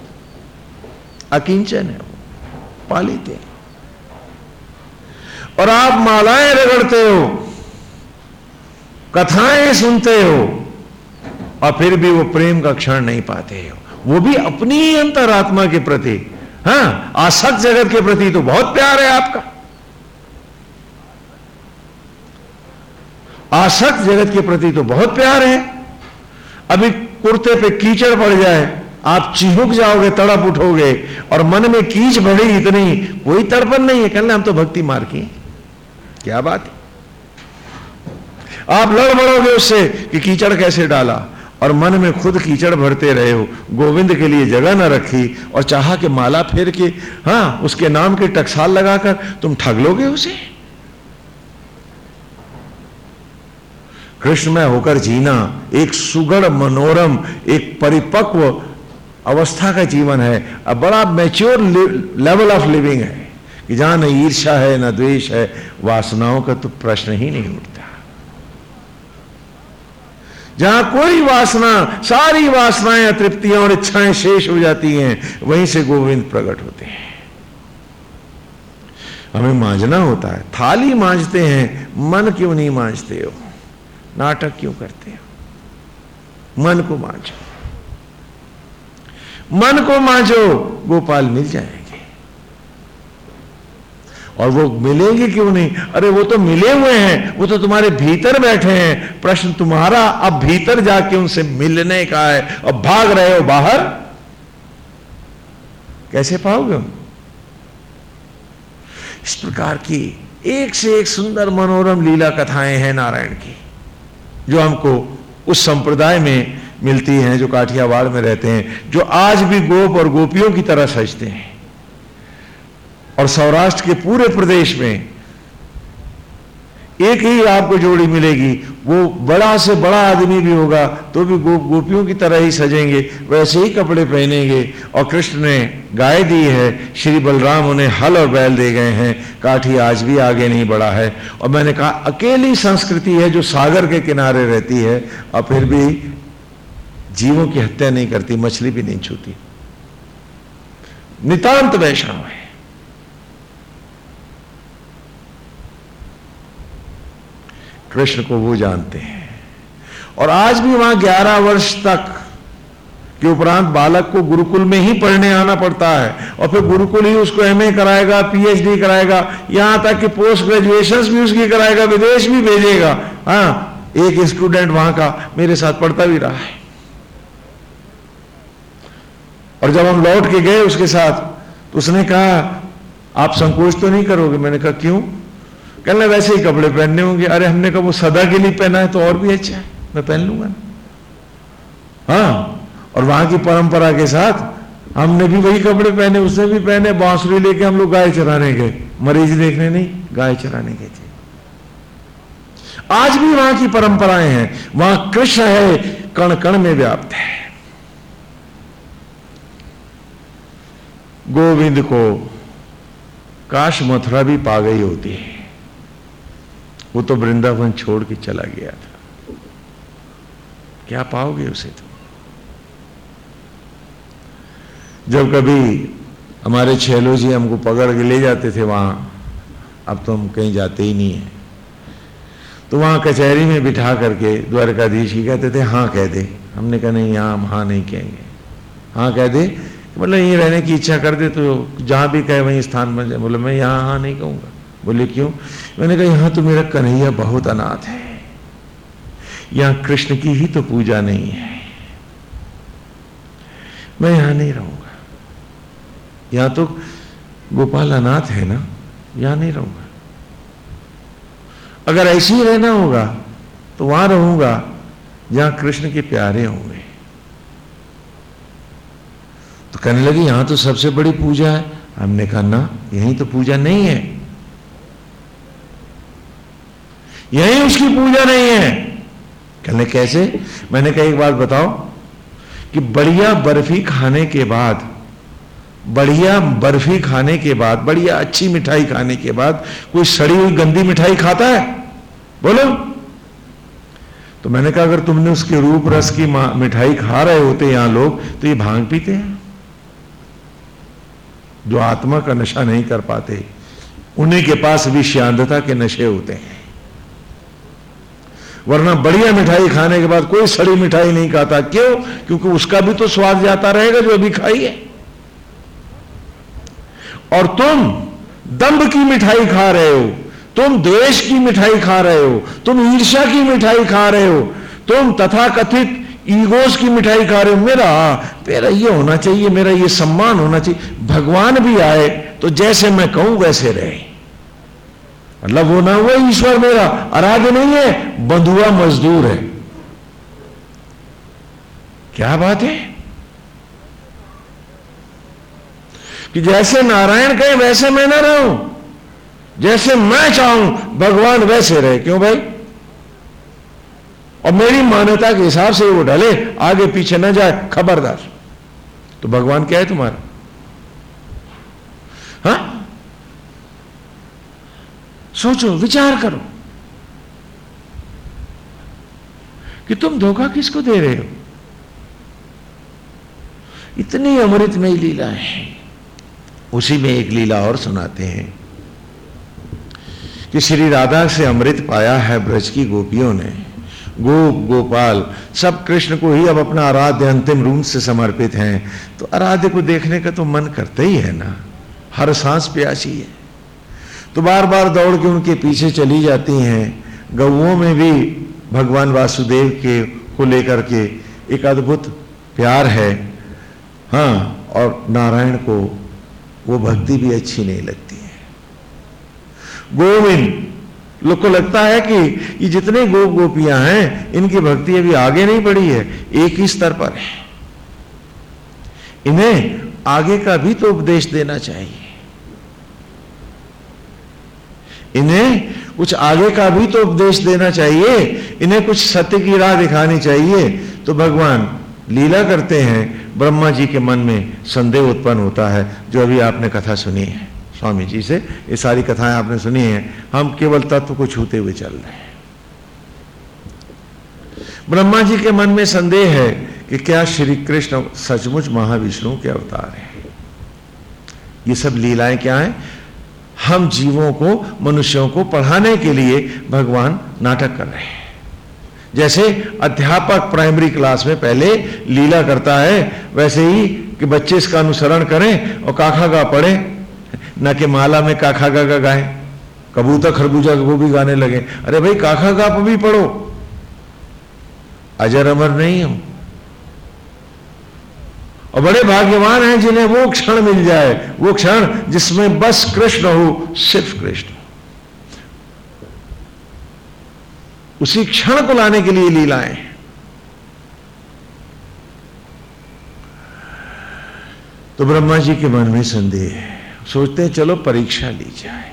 अकिंचन है वो, पालित है। और आप मालाएँ रगड़ते हो, कथाएँ सुनते हो, और फिर भी वो प्रेम का क्षण नहीं पाते हो। वो भी अपनी अंतरात्मा के प्रति। हाँ आसक्त जगत के प्रति तो बहुत प्यार है आपका। आसक्त जगत के प्रति तो बहुत प्यार है। अभी कुर्ते पे कीचड़ पड़ जाए, आप चिहुक जाओगे, तड़प उठोगे, और मन में कीच बढ़ी इतनी, कोई तड़पन नहीं है। कहना हम तो भक्ति मार की क्या बात है? आप लड़ बड़ोगे उससे कि कीचड़ कैसे डाला, और मन में खुद कीचड़ भरते रहे हो। गोविंद के लिए जगह न रखी, और चाहा कि माला फेर के हाँ उसके नाम के टकसाल लगाकर तुम ठग लोगे उसे? कृष्णमय होकर जीना एक सुगढ़, मनोरम, एक परिपक्व अवस्था का जीवन है। अब बड़ा मैच्योर लेवल ऑफ़ लिविंग है कि जहाँ न ईर्षा है, न द्वेष है, वासनाओं का तो प्रश्न ही नहीं उठता। जहाँ कोई वासना, सारी वासनाएँ तृप्तियाँ और इच्छाएँ शेष हो जाती हैं, वहीं से गोविंद प्रकट होते हैं। हमें मांझना होता है। थाली मांझते हैं, मन क्यों नहीं मांझते हो? नाटक क्यों करते हो? मन को मांझो। मन को मांझो, गोपाल मिल जाएँगे। और वो मिलेंगे क्यों नहीं? अरे वो तो मिले हुए हैं, वो तो तुम्हारे भीतर बैठे हैं। प्रश्न तुम्हारा, अब भीतर जाके उनसे मिलने का है। और भाग रहे हो बाहर। कैसे पाओगे इस प्रकार की एक से एक सुंदर मनोरम लीला कथाएँ हैं नारायण की। जो हमको उस संप्रदाय में मिलती हैं, जो काठियावाड़ में रहते हैं, जो आज भी गोप और गोपियों की तरह सजते हैं। और सौराष्ट्र के पूरे प्रदेश में एक ही आपको जोड़ी मिलेगी। वो बड़ा से बड़ा आदमी भी होगा तो भी गो, गोपियों की तरह ही सजेंगे वैसे ही कपड़े पहनेंगे। और कृष्ण ने गाय दी है श्री बलराम उन्हें हल और बैल दे गए हैं। काठी आज भी आगे नहीं बढ़ा है। और मैंने कहा अकेली संस्कृति है जो सागर के किनारे रहती है और फिर भी जीवों की हत्या नहीं करती मछली भी नहीं छूती। नितांत वैष्णव है। कृष्ण को वो जानते हैं। और आज भी वहाँ 11 वर्ष तक के उपरांत बालक को गुरुकुल में ही पढ़ने आना पड़ता है और फिर गुरुकुल ही उसको एमए कराएगा पीएचडी कराएगा, यहाँ तक कि पोस्ट ग्रेजुएशन भी उसकी कराएगा, विदेश भी भेजेगा। हाँ एक स्टूडेंट वहाँ का मेरे साथ पढ़ता भी रहा है। और जब हम लौट के गए उसके साथ तो उसने कहा, आप संकोच तो नहीं करोगे? मैंने कहा, क्यों? कहने वैसे ही कपड़े पहनने होंगे। अरे, हमने कहा वो सदा के लिए पहना है तो और भी अच्छा है, मैं पहन लूँगा हाँ और वहाँ की परंपरा के साथ हमने भी वही कपड़े पहने, उसने भी पहने, बांसुरी लेके हम लोग गाय चराने गए। मरीज़ देखने नहीं, गाय चराने गए थे। आज भी वहाँ की परंपराएँ हैं, वहाँ कृष्ण है कण कण में व्याप्त है। गोविंद को काश मथुरा भी पा गई होती। है वो तो वृंदावन छोड़ के चला गया था। क्या पाओगे उसे तो जब कभी हमारे छेलो जी हमको पकड़ के ले जाते थे वहाँ, अब तो हम कहीं जाते ही नहीं है। तो वहाँ कचहरी में बिठा करके द्वारकाधीश ही कहते थे हाँ कह दे। हमने कहा, नहीं, यहाँ हम हाँ नहीं कहेंगे। हाँ कह दे? मतलब यहीं रहने की इच्छा कर दे तो जहाँ भी कहे वहीं स्थान बन जाए। बोले, मैं यहाँ हाँ नहीं कहूँगा। बोले, क्यों? मैंने कहा, यहाँ तो मेरा कन्हैया बहुत अनाथ है। यहाँ कृष्ण की ही तो पूजा नहीं है। मैं यहाँ नहीं रहूँगा। यहाँ तो गोपाल अनाथ है ना, यहाँ नहीं रहूँगा। अगर ऐसे ही रहना होगा तो वहाँ रहूँगा, जहाँ कृष्ण के प्यारे होंगे। तो कहने लगी, यहाँ तो सबसे बड़ी पूजा है। हमने कहा, ना, यही तो पूजा नहीं है। यही उसकी पूजा नहीं है। कहने, कैसे? मैंने कहा, एक बात बताओ कि बढ़िया बर्फ़ी खाने के बाद, बढ़िया बर्फ़ी खाने के बाद, बढ़िया अच्छी मिठाई खाने के बाद कोई सड़ी हुई गंदी मिठाई खाता है? बोलो। तो मैंने कहा, अगर तुमने उसके रूप रस की मिठाई खा रहे होते यहाँ लोग तो ये भाँग पीते हैं। जो आत्मा का नशा नहीं कर पाते, उन्हीं के पास विषयांधता के नशे होते हैं। वरना बढ़िया मिठाई खाने के बाद कोई सड़ी मिठाई नहीं खाता। क्यों? क्योंकि उसका भी तो स्वाद जाता रहेगा जो अभी खाई है। और तुम दंभ की मिठाई खा रहे हो, तुम द्वेष की मिठाई खा रहे हो, तुम ईर्ष्या की मिठाई खा रहे हो, तुम तथा कथित ईगोस की मिठाई खा रहे हो। मेरा मेरा ये होना चाहिए, मेरा ये सम्मान होना चाहिए। भगवान भी आए तो जैसे मैं कहूँ वैसे रहे। मतलब वो ना हुआ, ईश्वर मेरा। आराध्य नहीं है, बंधुआ मजदूर है। क्या बात है? कि जैसे नारायण कहे, वैसे मैं ना रहूँ। जैसे मैं चाहूँ, भगवान वैसे रहे। क्यों भाई? और मेरी मान्यता के हिसाब से वो ढले, आगे पीछे ना जाए, खबरदार। तो भगवान क्या है तुम्हारा? हा? सोचो, विचार करो कि तुम धोखा किसको दे रहे हो? इतनी अमृतमय लीला है। उसी में एक लीला और सुनाते हैं कि श्री राधा से अमृत पाया है ब्रज की गोपियों ने। गोप, गोपाल, सब कृष्ण को ही अब अपना आराध्य अंतिम रूप से समर्पित हैं। तो आराध्य को देखने का तो मन करता ही है ना। हर सांस प्यासी है। तो बार बार दौड़ के उनके पीछे चली जाती हैं। गौओं में भी भगवान वासुदेव के को लेकर के एक अद्भुत प्यार है। हाँ और नारायण को वो भक्ति भी अच्छी नहीं लगती है। गोविंद, लोग को लगता है कि ये जितने गोप गोपियाँ हैं, इनकी भक्ति अभी आगे नहीं बढ़ी है, एक ही स्तर पर है। इन्हें आगे का भी तो उपदेश देना चाहिए। इन्हें कुछ आगे का भी तो उपदेश देना चाहिए, इन्हें कुछ सत्य की राह दिखानी चाहिए। तो भगवान लीला करते हैं, ब्रह्मा जी के मन में संदेह उत्पन्न होता है, जो अभी आपने कथा सुनी है। स्वामी जी से ये सारी कथाएँ आपने सुनी हैं, हम केवल तत्व को छूते हुए चल रहे हैं। ब्रह्मा जी के मन में संदेह है कि क्या श्री कृष्ण सचमुच महाविष्णु के अवतार हैं। ये सब लीलाएँ क्या हैं? हम जीवों को, मनुष्यों को पढ़ाने के लिए भगवान नाटक कर रहे हैं। जैसे अध्यापक प्राइमरी क्लास में पहले लीला करता है, वैसे ही कि बच्चे इसका अनुसरण करें और काखा गा पढ़ें। न कि माला में काखा गा गा गाए। कबूतर, खरबूजा को भी गाने लगे। अरे भाई, काखा गा भी पढ़ो। अजर अमर नहीं हो और बड़े भाग्यवान हैं जिन्हें वो क्षण मिल जाए, वो क्षण जिसमें बस कृष्ण हो, सिर्फ़ कृष्ण। उसी क्षण को लाने के लिए लीलाएँ तो ब्रह्मा जी के मन में संदेह है। सोचते हैं, चलो परीक्षा ली जाए।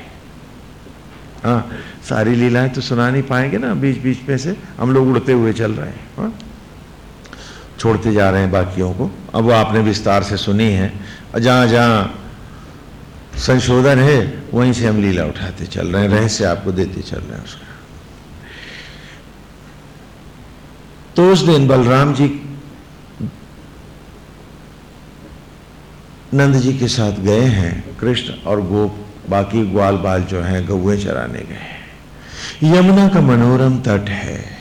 हाँ सारी लीलाएँ तो सुना नहीं पाएँगे ना बीच बीच में से हम लोग उड़ते हुए चल रहे हैं। हाँ? छोड़ते जा रहे हैं बाकियों को। अब वो आपने विस्तार से सुनी है। जहाँ जहाँ संशोधन है, वहीं से हम लीला उठाते चल रहे हैं, रहस्य आपको देते चल रहे हैं उसका। तो उस दिन बलराम जी नंद जी के साथ गए हैं, कृष्ण और गोप, बाकी ग्वाल बाल जो हैं गौए चराने गए यमुना का मनोरम तट है।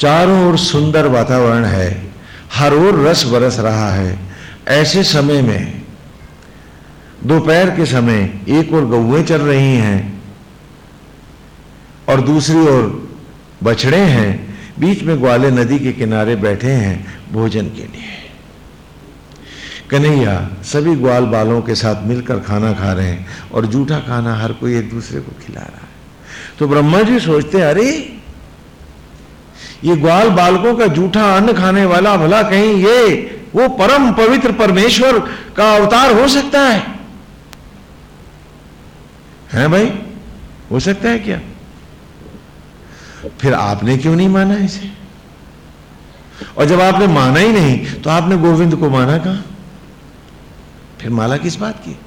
चारों ओर सुंदर वातावरण है। हर ओर रस बरस रहा है। ऐसे समय में, दोपहर के समय एक और गौए चल रही हैं और दूसरी ओर बछड़े हैं। बीच में ग्वाले नदी के किनारे बैठे हैं भोजन के लिए। कन्हैया, सभी ग्वाल बालों के साथ मिलकर खाना खा रहे हैं और जूठा खाना हर कोई एक दूसरे को खिला रहा है। तो ब्रह्मा जी सोचते हैं, अरे ये ग्वाल बालकों का जूठा अन्न खाने वाला भला कहीं ये, वो परम पवित्र परमेश्वर का अवतार हो सकता है। हैं भाई? हो सकता है क्या? फिर आपने क्यों नहीं माना इसे? और जब आपने माना ही नहीं तो आपने गोविंद को माना कहा? फिर माला किस बात की?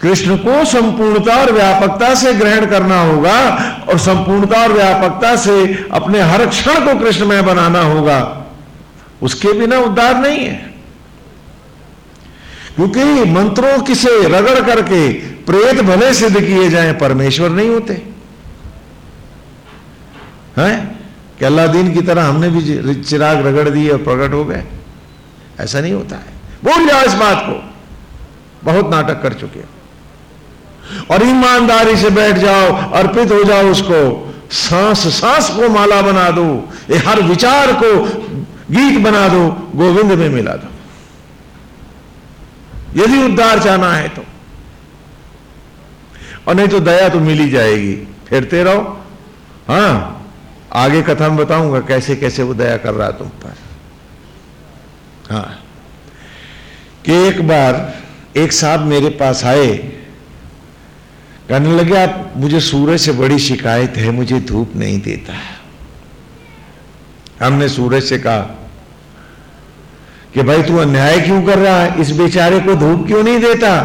कृष्ण को संपूर्णता और व्यापकता से ग्रहण करना होगा और संपूर्णता और व्यापकता से अपने हर क्षण को कृष्णमय बनाना होगा। उसके बिना उद्धार नहीं है। क्योंकि मंत्रों किसे रगड़ करके प्रेत भले सिद्ध किए जाएँ, परमेश्वर नहीं होते। हैं? कि अल्लाह की तरह हमने भी चिराग रगड़ दिए और प्रकट हो गए। ऐसा नहीं होता है। बोल जाओ इस बात को। बहुत नाटक कर चुके और ईमानदारी से बैठ जाओ, अर्पित हो जाओ उसको। सांस सांस को माला बना दो, ये हर विचार को गीत बना दो, गोविंद में मिला दो। यदि उद्धार चाहना है तो। और नहीं तो दया तो मिल जाएगी। फिरते रहो। हाँ, आगे कथा में बताऊँगा कैसे कैसे वो दया कर रहा तुम पर। हाँ कि एक बार एक साहब मेरे पास आए कहने लगे, आप मुझे सूरज से बड़ी शिकायत है, मुझे धूप नहीं देता हमने सूरज से कहा कि भाई, तू अन्याय क्यों कर रहा है? इस बेचारे को धूप क्यों नहीं देता?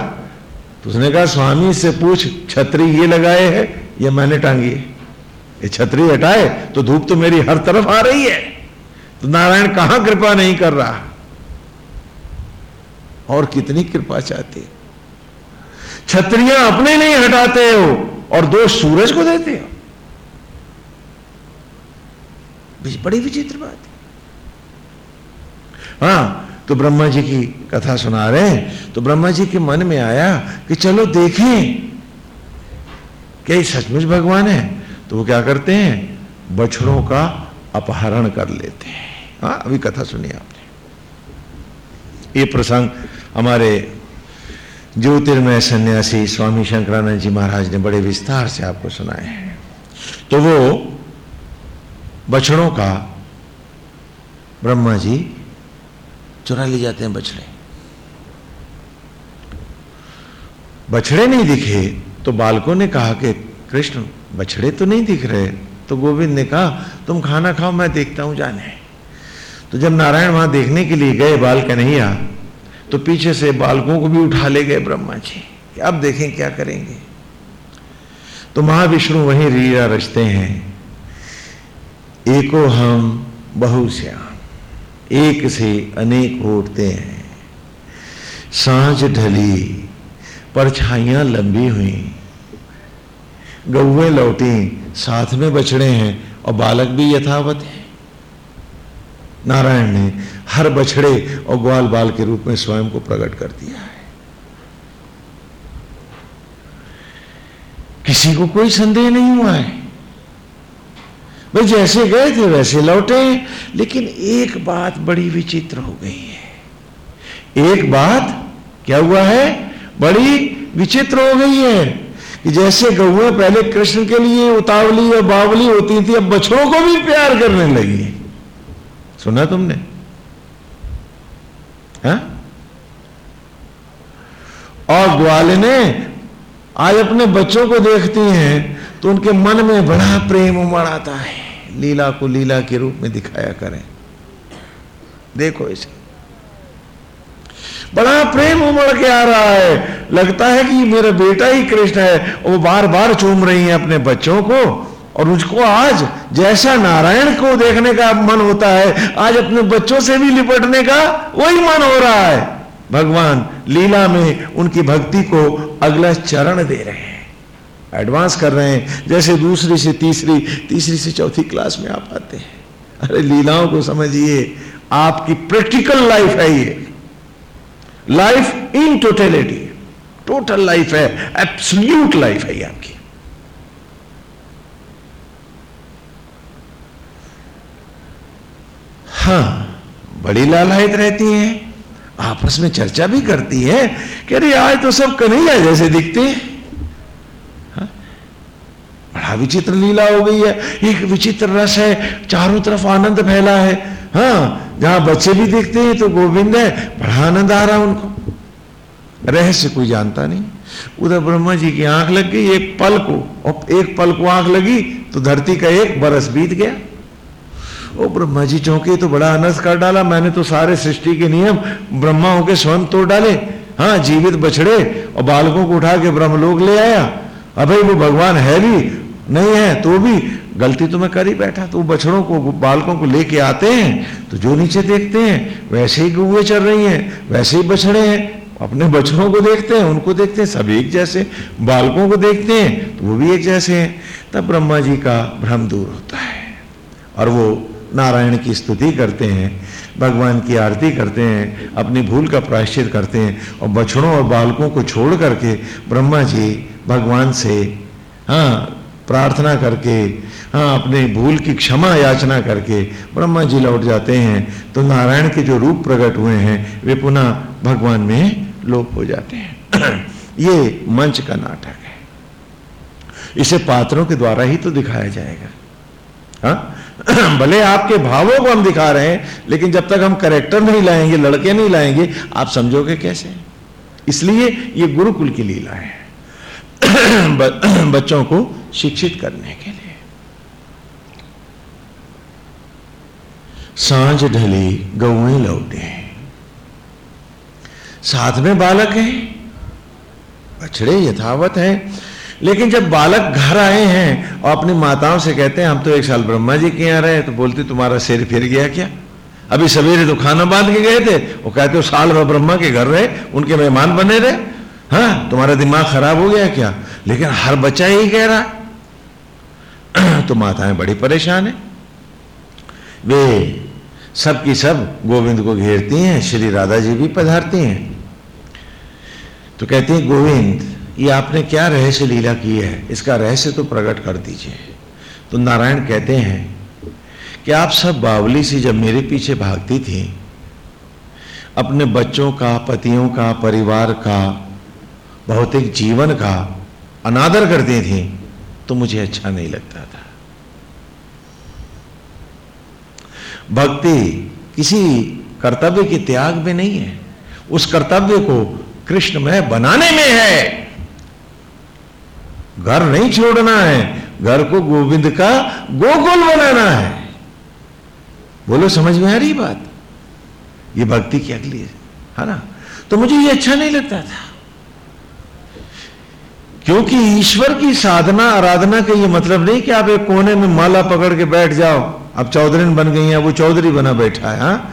तो उसने कहा, स्वामी से पूछ, छतरी ये लगाए है या मैंने टांगी है? ये छतरी हटाए तो धूप तो मेरी हर तरफ़ आ रही है। तो नारायण कहाँ कृपा नहीं कर रहा? और कितनी कृपा चाहते छतरियाँ अपने नहीं हटाते हो और दोष सूरज को देते हो। बड़ी विचित्र बात है। हाँ तो ब्रह्मा जी की कथा सुना रहे हैं। तो ब्रह्मा जी के मन में आया कि चलो देखें क्या सचमुच भगवान है। तो वो क्या करते हैं? बछड़ों का अपहरण कर लेते हैं। हाँ अभी कथा सुनी आपने। ये प्रसंग हमारे ज्योतिर्मय सन्यासी स्वामी शंकरानंद जी महाराज ने बड़े विस्तार से आपको सुनाए हैं। तो वो बछड़ों का ब्रह्मा जी चुरा ले जाते हैं बछड़े। बछड़े नहीं दिखे तो बालकों ने कहा कि कृष्ण, बछड़े तो नहीं दिख रहे। तो गोविंद ने कहा, तुम खाना खाओ, मैं देखता हूँ जाने। तो जब नारायण वहाँ देखने के लिए गए बाल कन्हैया तो पीछे से बालकों को भी उठा ले गए ब्रह्मा जी अब देखें क्या करेंगे। तो महाविष्णु वहीं रीरा रचते हैं। एको हम बहु श्याम, एक से अनेक होते हैं। साँझ ढली, परछाइयाँ लंबी हुई। गौए लौटी, साथ में बछड़े हैं और बालक भी यथावत है। नारायण ने हर बछड़े और ग्वाल बाल के रूप में स्वयं को प्रकट कर दिया है। किसी को कोई संदेह नहीं हुआ है। भाई जैसे गए थे, वैसे लौटे, लेकिन एक बात बड़ी विचित्र हो गई है। एक बात क्या हुआ है? बड़ी विचित्र हो गई है कि जैसे गौएँ पहले कृष्ण के लिए उतावली और बावली होती थी, अब बछड़ों को भी प्यार करने लगी सुना तुमने? हा? और ग्वाले ने आज अपने बच्चों को देखती हैं तो उनके मन में बड़ा प्रेम उमड़ आता है। लीला को लीला के रूप में दिखाया करें। देखो इसे। बड़ा प्रेम उमड़ के आ रहा है। लगता है कि मेरा बेटा ही कृष्ण है। वो बार बार चूम रही है अपने बच्चों को। और उसको आज जैसा नारायण को देखने का मन होता है, आज अपने बच्चों से भी लिपटने का वही मन हो रहा है। भगवान लीला में उनकी भक्ति को अगला चरण दे रहे हैं। एडवांस कर रहे हैं। जैसे दूसरी से तीसरी तीसरी से चौथी क्लास में आप आते हैं। अरे लीलाओं को समझिए, आपकी प्रैक्टिकल लाइफ है ये। Life in totality total life है एब्सल्यूट लाइफ है ये आपकी। हाँ। बड़ी लालायत रहती है। आपस में चर्चा भी करती है कि अरे, आज तो सब कन्हैया जैसे दिखते हैं। हाँ? बड़ा विचित्र लीला हो गई है। एक विचित्र रस है, चारों तरफ़ आनंद फैला है। हाँ जहाँ बच्चे भी देखते हैं तो गोविंद है, बड़ा आनंद आ रहा उनको। रहस्य कोई जानता नहीं। उधर ब्रह्मा जी की आँख लग गई, एक पल को, और एक पल को आँख लगी तो धरती का एक बरस बीत गया। ओ ब्रह्मा जी, चौंके तो बड़ा अनर्थ कर डाला, मैंने तो सारे सृष्टि के नियम ब्रह्माओं के स्वयं तोड़ डाले। हाँ जीवित बछड़े और बालकों को उठा के ब्रह्म ले आया। अब भाई वो भगवान है भी, नहीं है तो भी। गलती तो मैं कर ही बैठा तो बछड़ों को, बालकों को लेके आते हैं तो जो नीचे देखते हैं, वैसे ही गुए चल रही हैं, वैसे ही बछड़े हैं। अपने बछड़ों को देखते हैं, उनको देखते हैं, सब एक जैसे। बालकों को देखते हैं तो वो भी एक जैसे हैं। तब ब्रह्मा जी का भ्रम दूर होता है। और वो नारायण की स्तुति करते हैं, भगवान की आरती करते हैं, अपनी भूल का प्रायश्चित करते हैं और बछड़ों और बालकों को छोड़ करके ब्रह्मा जी भगवान से हाँ प्रार्थना करके हाँ अपने भूल की क्षमा याचना करके ब्रह्मा जी लौट जाते हैं तो नारायण के जो रूप प्रकट हुए हैं, वे पुनः भगवान में लोप हो जाते हैं। ये मंच का नाटक है। इसे पात्रों के द्वारा ही तो दिखाया जाएगा। हाँ? भले आपके भावों को हम दिखा रहे हैं, लेकिन जब तक हम करेक्टर नहीं लाएँगे, लड़के नहीं लाएँगे, आप समझोगे कैसे? इसलिए ये गुरुकुल की लीला है। बच्चों को शिक्षित करने के लिए। साँझ ढली, गौए लौटे। साथ में बालक है, बछड़े यथावत है। लेकिन जब बालक घर आए हैं और अपनी माताओं से कहते हैं, हम तो एक साल ब्रह्मा जी के यहाँ रहे तो बोलते, तुम्हारा सिर फिर गया क्या? अभी सवेरे तो खाना बाँध के गए थे, वो कहते हो साल भर ब्रह्मा के घर रहे, उनके मेहमान बने रहे। हाँ तुम्हारा दिमाग खराब हो गया क्या? लेकिन हर बच्चा यही कह रहा तो माताएँ बड़ी परेशान है। वे सब की सब गोविंद को घेरती हैं, श्री राधा जी भी पधारती हैं। तो कहती हैं, गोविंद ये आपने क्या रहस्य लीला की है? इसका रहस्य तो प्रकट कर दीजिए। तो नारायण कहते हैं कि आप सब बावली सी जब मेरे पीछे भागती थी, अपने बच्चों का, पतियों का, परिवार का, भौतिक जीवन का अनादर करती थी तो मुझे अच्छा नहीं लगता था। भक्ति किसी कर्तव्य के त्याग में नहीं है। उस कर्तव्य को कृष्ण में बनाने में है। घर नहीं छोड़ना है, घर को गोविंद का गोकुल बनाना है। बोलो, समझ में आ रही बात? ये भक्ति की अगली है ना? तो मुझे ये अच्छा नहीं लगता था। क्योंकि ईश्वर की साधना, आराधना का ये मतलब नहीं कि आप एक कोने में माला पकड़ के बैठ जाओ, अब चौधरी बन गई हैं, वो चौधरी बना बैठा है हाँ?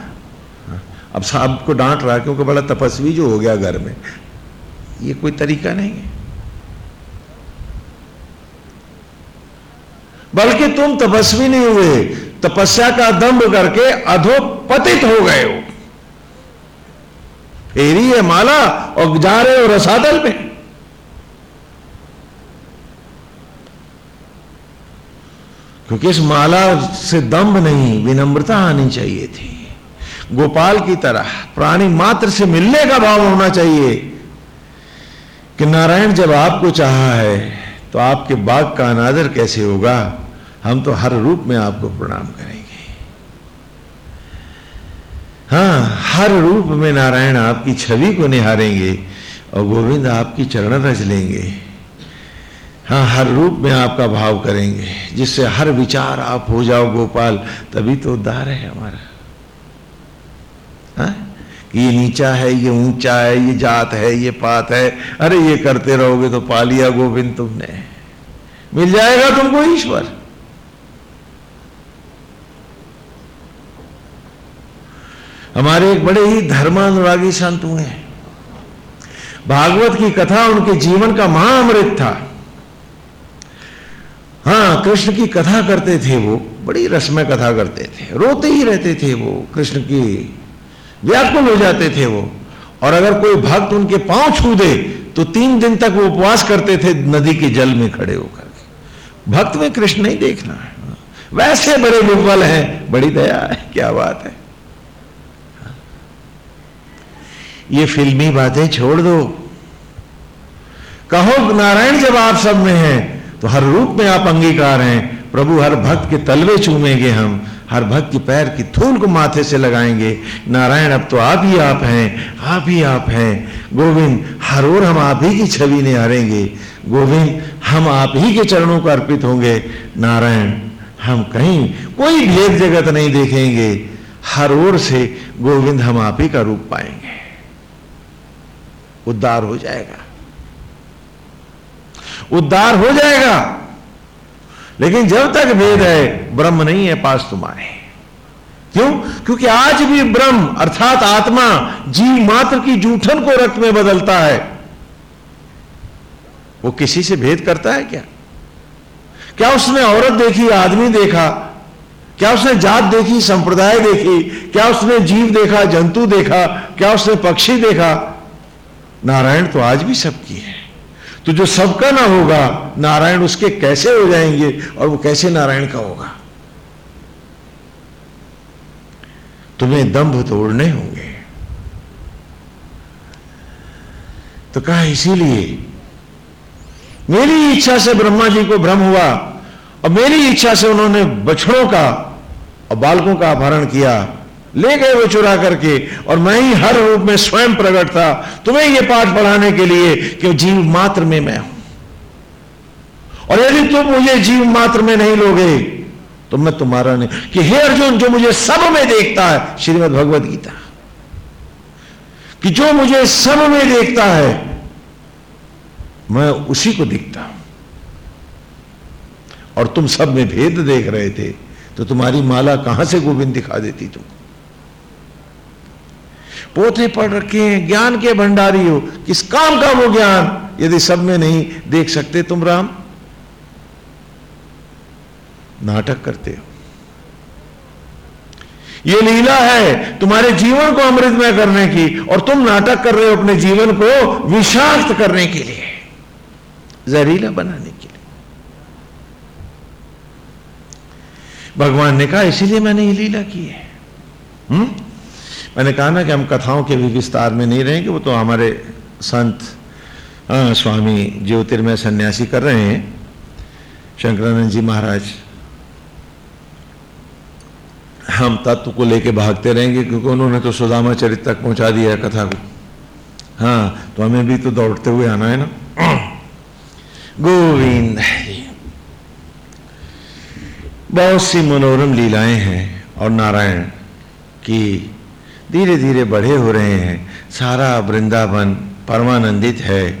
अब साहब को डांट रहा है, क्योंकि बड़ा तपस्वी जो हो गया घर में। ये कोई तरीका नहीं है। बल्कि तुम तपस्वी नहीं हुए, तपस्या का दम्भ करके अधोपतित हो गए हो। फेरी है माला और जा रहे हो रसादल में। क्योंकि इस माला से दम्भ नहीं, विनम्रता आनी चाहिए थी। गोपाल की तरह, प्राणी मात्र से मिलने का भाव होना चाहिए। कि नारायण जब आपको चाहा है तो आपके बाग का अनादर कैसे होगा? हम तो हर रूप में आपको प्रणाम करेंगे। हाँ हर रूप में नारायण आपकी छवि को निहारेंगे और गोविंद आपकी चरण रच लेंगे। हाँ हर रूप में आपका भाव करेंगे, जिससे हर विचार आप हो जाओ गोपाल, तभी तो उद्धार है हमारा। हाँ ये नीचा है, ये ऊँचा है, ये जात है, ये पात है, अरे ये करते रहोगे तो पा लिया गोविंद तुमने। मिल जाएगा तुमको ईश्वर। हमारे एक बड़े ही धर्मानुरागी संत हुए हैं। भागवत की कथा उनके जीवन का महाअमृत था। हाँ कृष्ण की कथा करते थे वो, बड़ी रसमय कथा करते थे। रोते ही रहते थे वो, कृष्ण की व्याकुल हो जाते थे वो। और अगर कोई भक्त उनके पाँव छू दे तो तीन दिन तक वो उपवास करते थे नदी के जल में खड़े होकर। भक्त में कृष्ण नहीं देखना है। वैसे बड़े विफल हैं, बड़ी दया है, क्या बात है। ये फिल्मी बातें छोड़ दो। कहो, नारायण जब आप सब में हैं तो हर रूप में आप अंगीकार हैं। प्रभु, हर भक्त के तलवे चूमेंगे हम, हर भक्त की पैर की धूल को माथे से लगाएँगे। नारायण, अब तो आप ही आप हैं, आप ही आप हैं। गोविंद, हर ओर हम आप ही की छवि ने हारेंगे गोविंद, हम आप ही के चरणों को अर्पित होंगे। नारायण, हम कहीं कोई भेद जगत नहीं देखेंगे। हर ओर से गोविंद हम आप ही का रूप पाएँगे। उद्धार हो जाएगा। उद्धार हो जाएगा। लेकिन जब तक भेद है, ब्रह्म नहीं है, पास तुम्हारे। क्यों? क्योंकि आज भी ब्रह्म, अर्थात आत्मा, जीव मात्र की जूठन को रक्त में बदलता है। वो किसी से भेद करता है क्या? क्या उसने औरत देखी, आदमी देखा? क्या उसने जात देखी, संप्रदाय देखी? क्या उसने जीव देखा, जंतु देखा? क्या उसने पक्षी देखा? नारायण तो आज भी सबकी है। तो जो सबका ना होगा, नारायण उसके कैसे हो जाएँगे और वो कैसे नारायण का होगा? तुम्हें दंभ तोड़ने होंगे। तो कहा, इसीलिए, मेरी इच्छा से ब्रह्मा जी को भ्रम हुआ और मेरी इच्छा से उन्होंने बछड़ों का और बालकों का अपहरण किया। ले गए वो चुरा करके। और मैं ही हर रूप में स्वयं प्रकट था। तुम्हें यह पाठ पढ़ाने के लिए कि जीव मात्र में मैं हूँ। और यदि तुम मुझे जीव मात्र में नहीं लोगे तो मैं तुम्हारा नहीं। कि हे अर्जुन, जो मुझे सब में देखता है, श्रीमद भगवत गीता। कि जो मुझे सब में देखता है, मैं उसी को दिखता हूँ। और तुम सब में भेद देख रहे थे तो तुम्हारी माला कहाँ से गोविंद दिखा देती तुम पोते पढ़ रखे हैं, ज्ञान के भंडारी हो। किस काम का वो ज्ञान? यदि सब में नहीं देख सकते तुम राम, नाटक करते हो। ये लीला है तुम्हारे जीवन को अमृतमय करने की और तुम नाटक कर रहे हो अपने जीवन को विषाक्त करने के लिए, जहरीला बनाने के लिए। भगवान ने कहा, इसीलिए मैंने ये लीला की है। हुँ? मैंने कहा ना कि हम कथाओं के भी विस्तार में नहीं रहेंगे वो तो हमारे संत आ, स्वामी ज्योतिर्मय सन्यासी कर रहे हैं। शंकरानंद जी महाराज हम तत्व को लेके भागते रहेंगे क्योंकि उन्होंने तो सुदामा चरित तक पहुँचा दिया कथा को। हाँ तो हमें भी तो दौड़ते हुए आना है ना। गोविंद बहुत सी मनोरम लीलाएँ हैं और नारायण की धीरे धीरे बड़े हो रहे हैं। सारा वृंदावन परमानंदित है।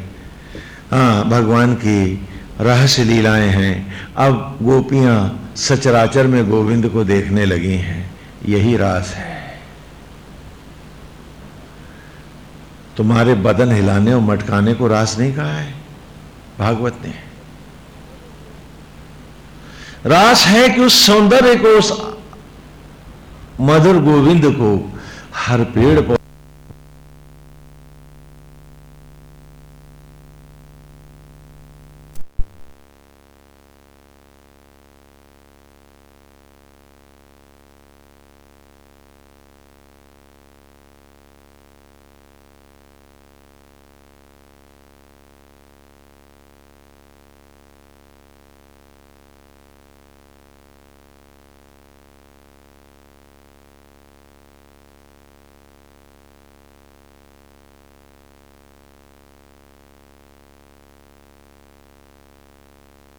हाँ भगवान की रहस्य लीलाएँ हैं। अब गोपियाँ सचराचर में गोविंद को देखने लगी हैं। यही रास है। तुम्हारे बदन हिलाने और मटकाने को रास नहीं कहा है। भागवत ने। रास है कि उस सौंदर्य को, उस मधुर गोविंद को हर पेड़ पर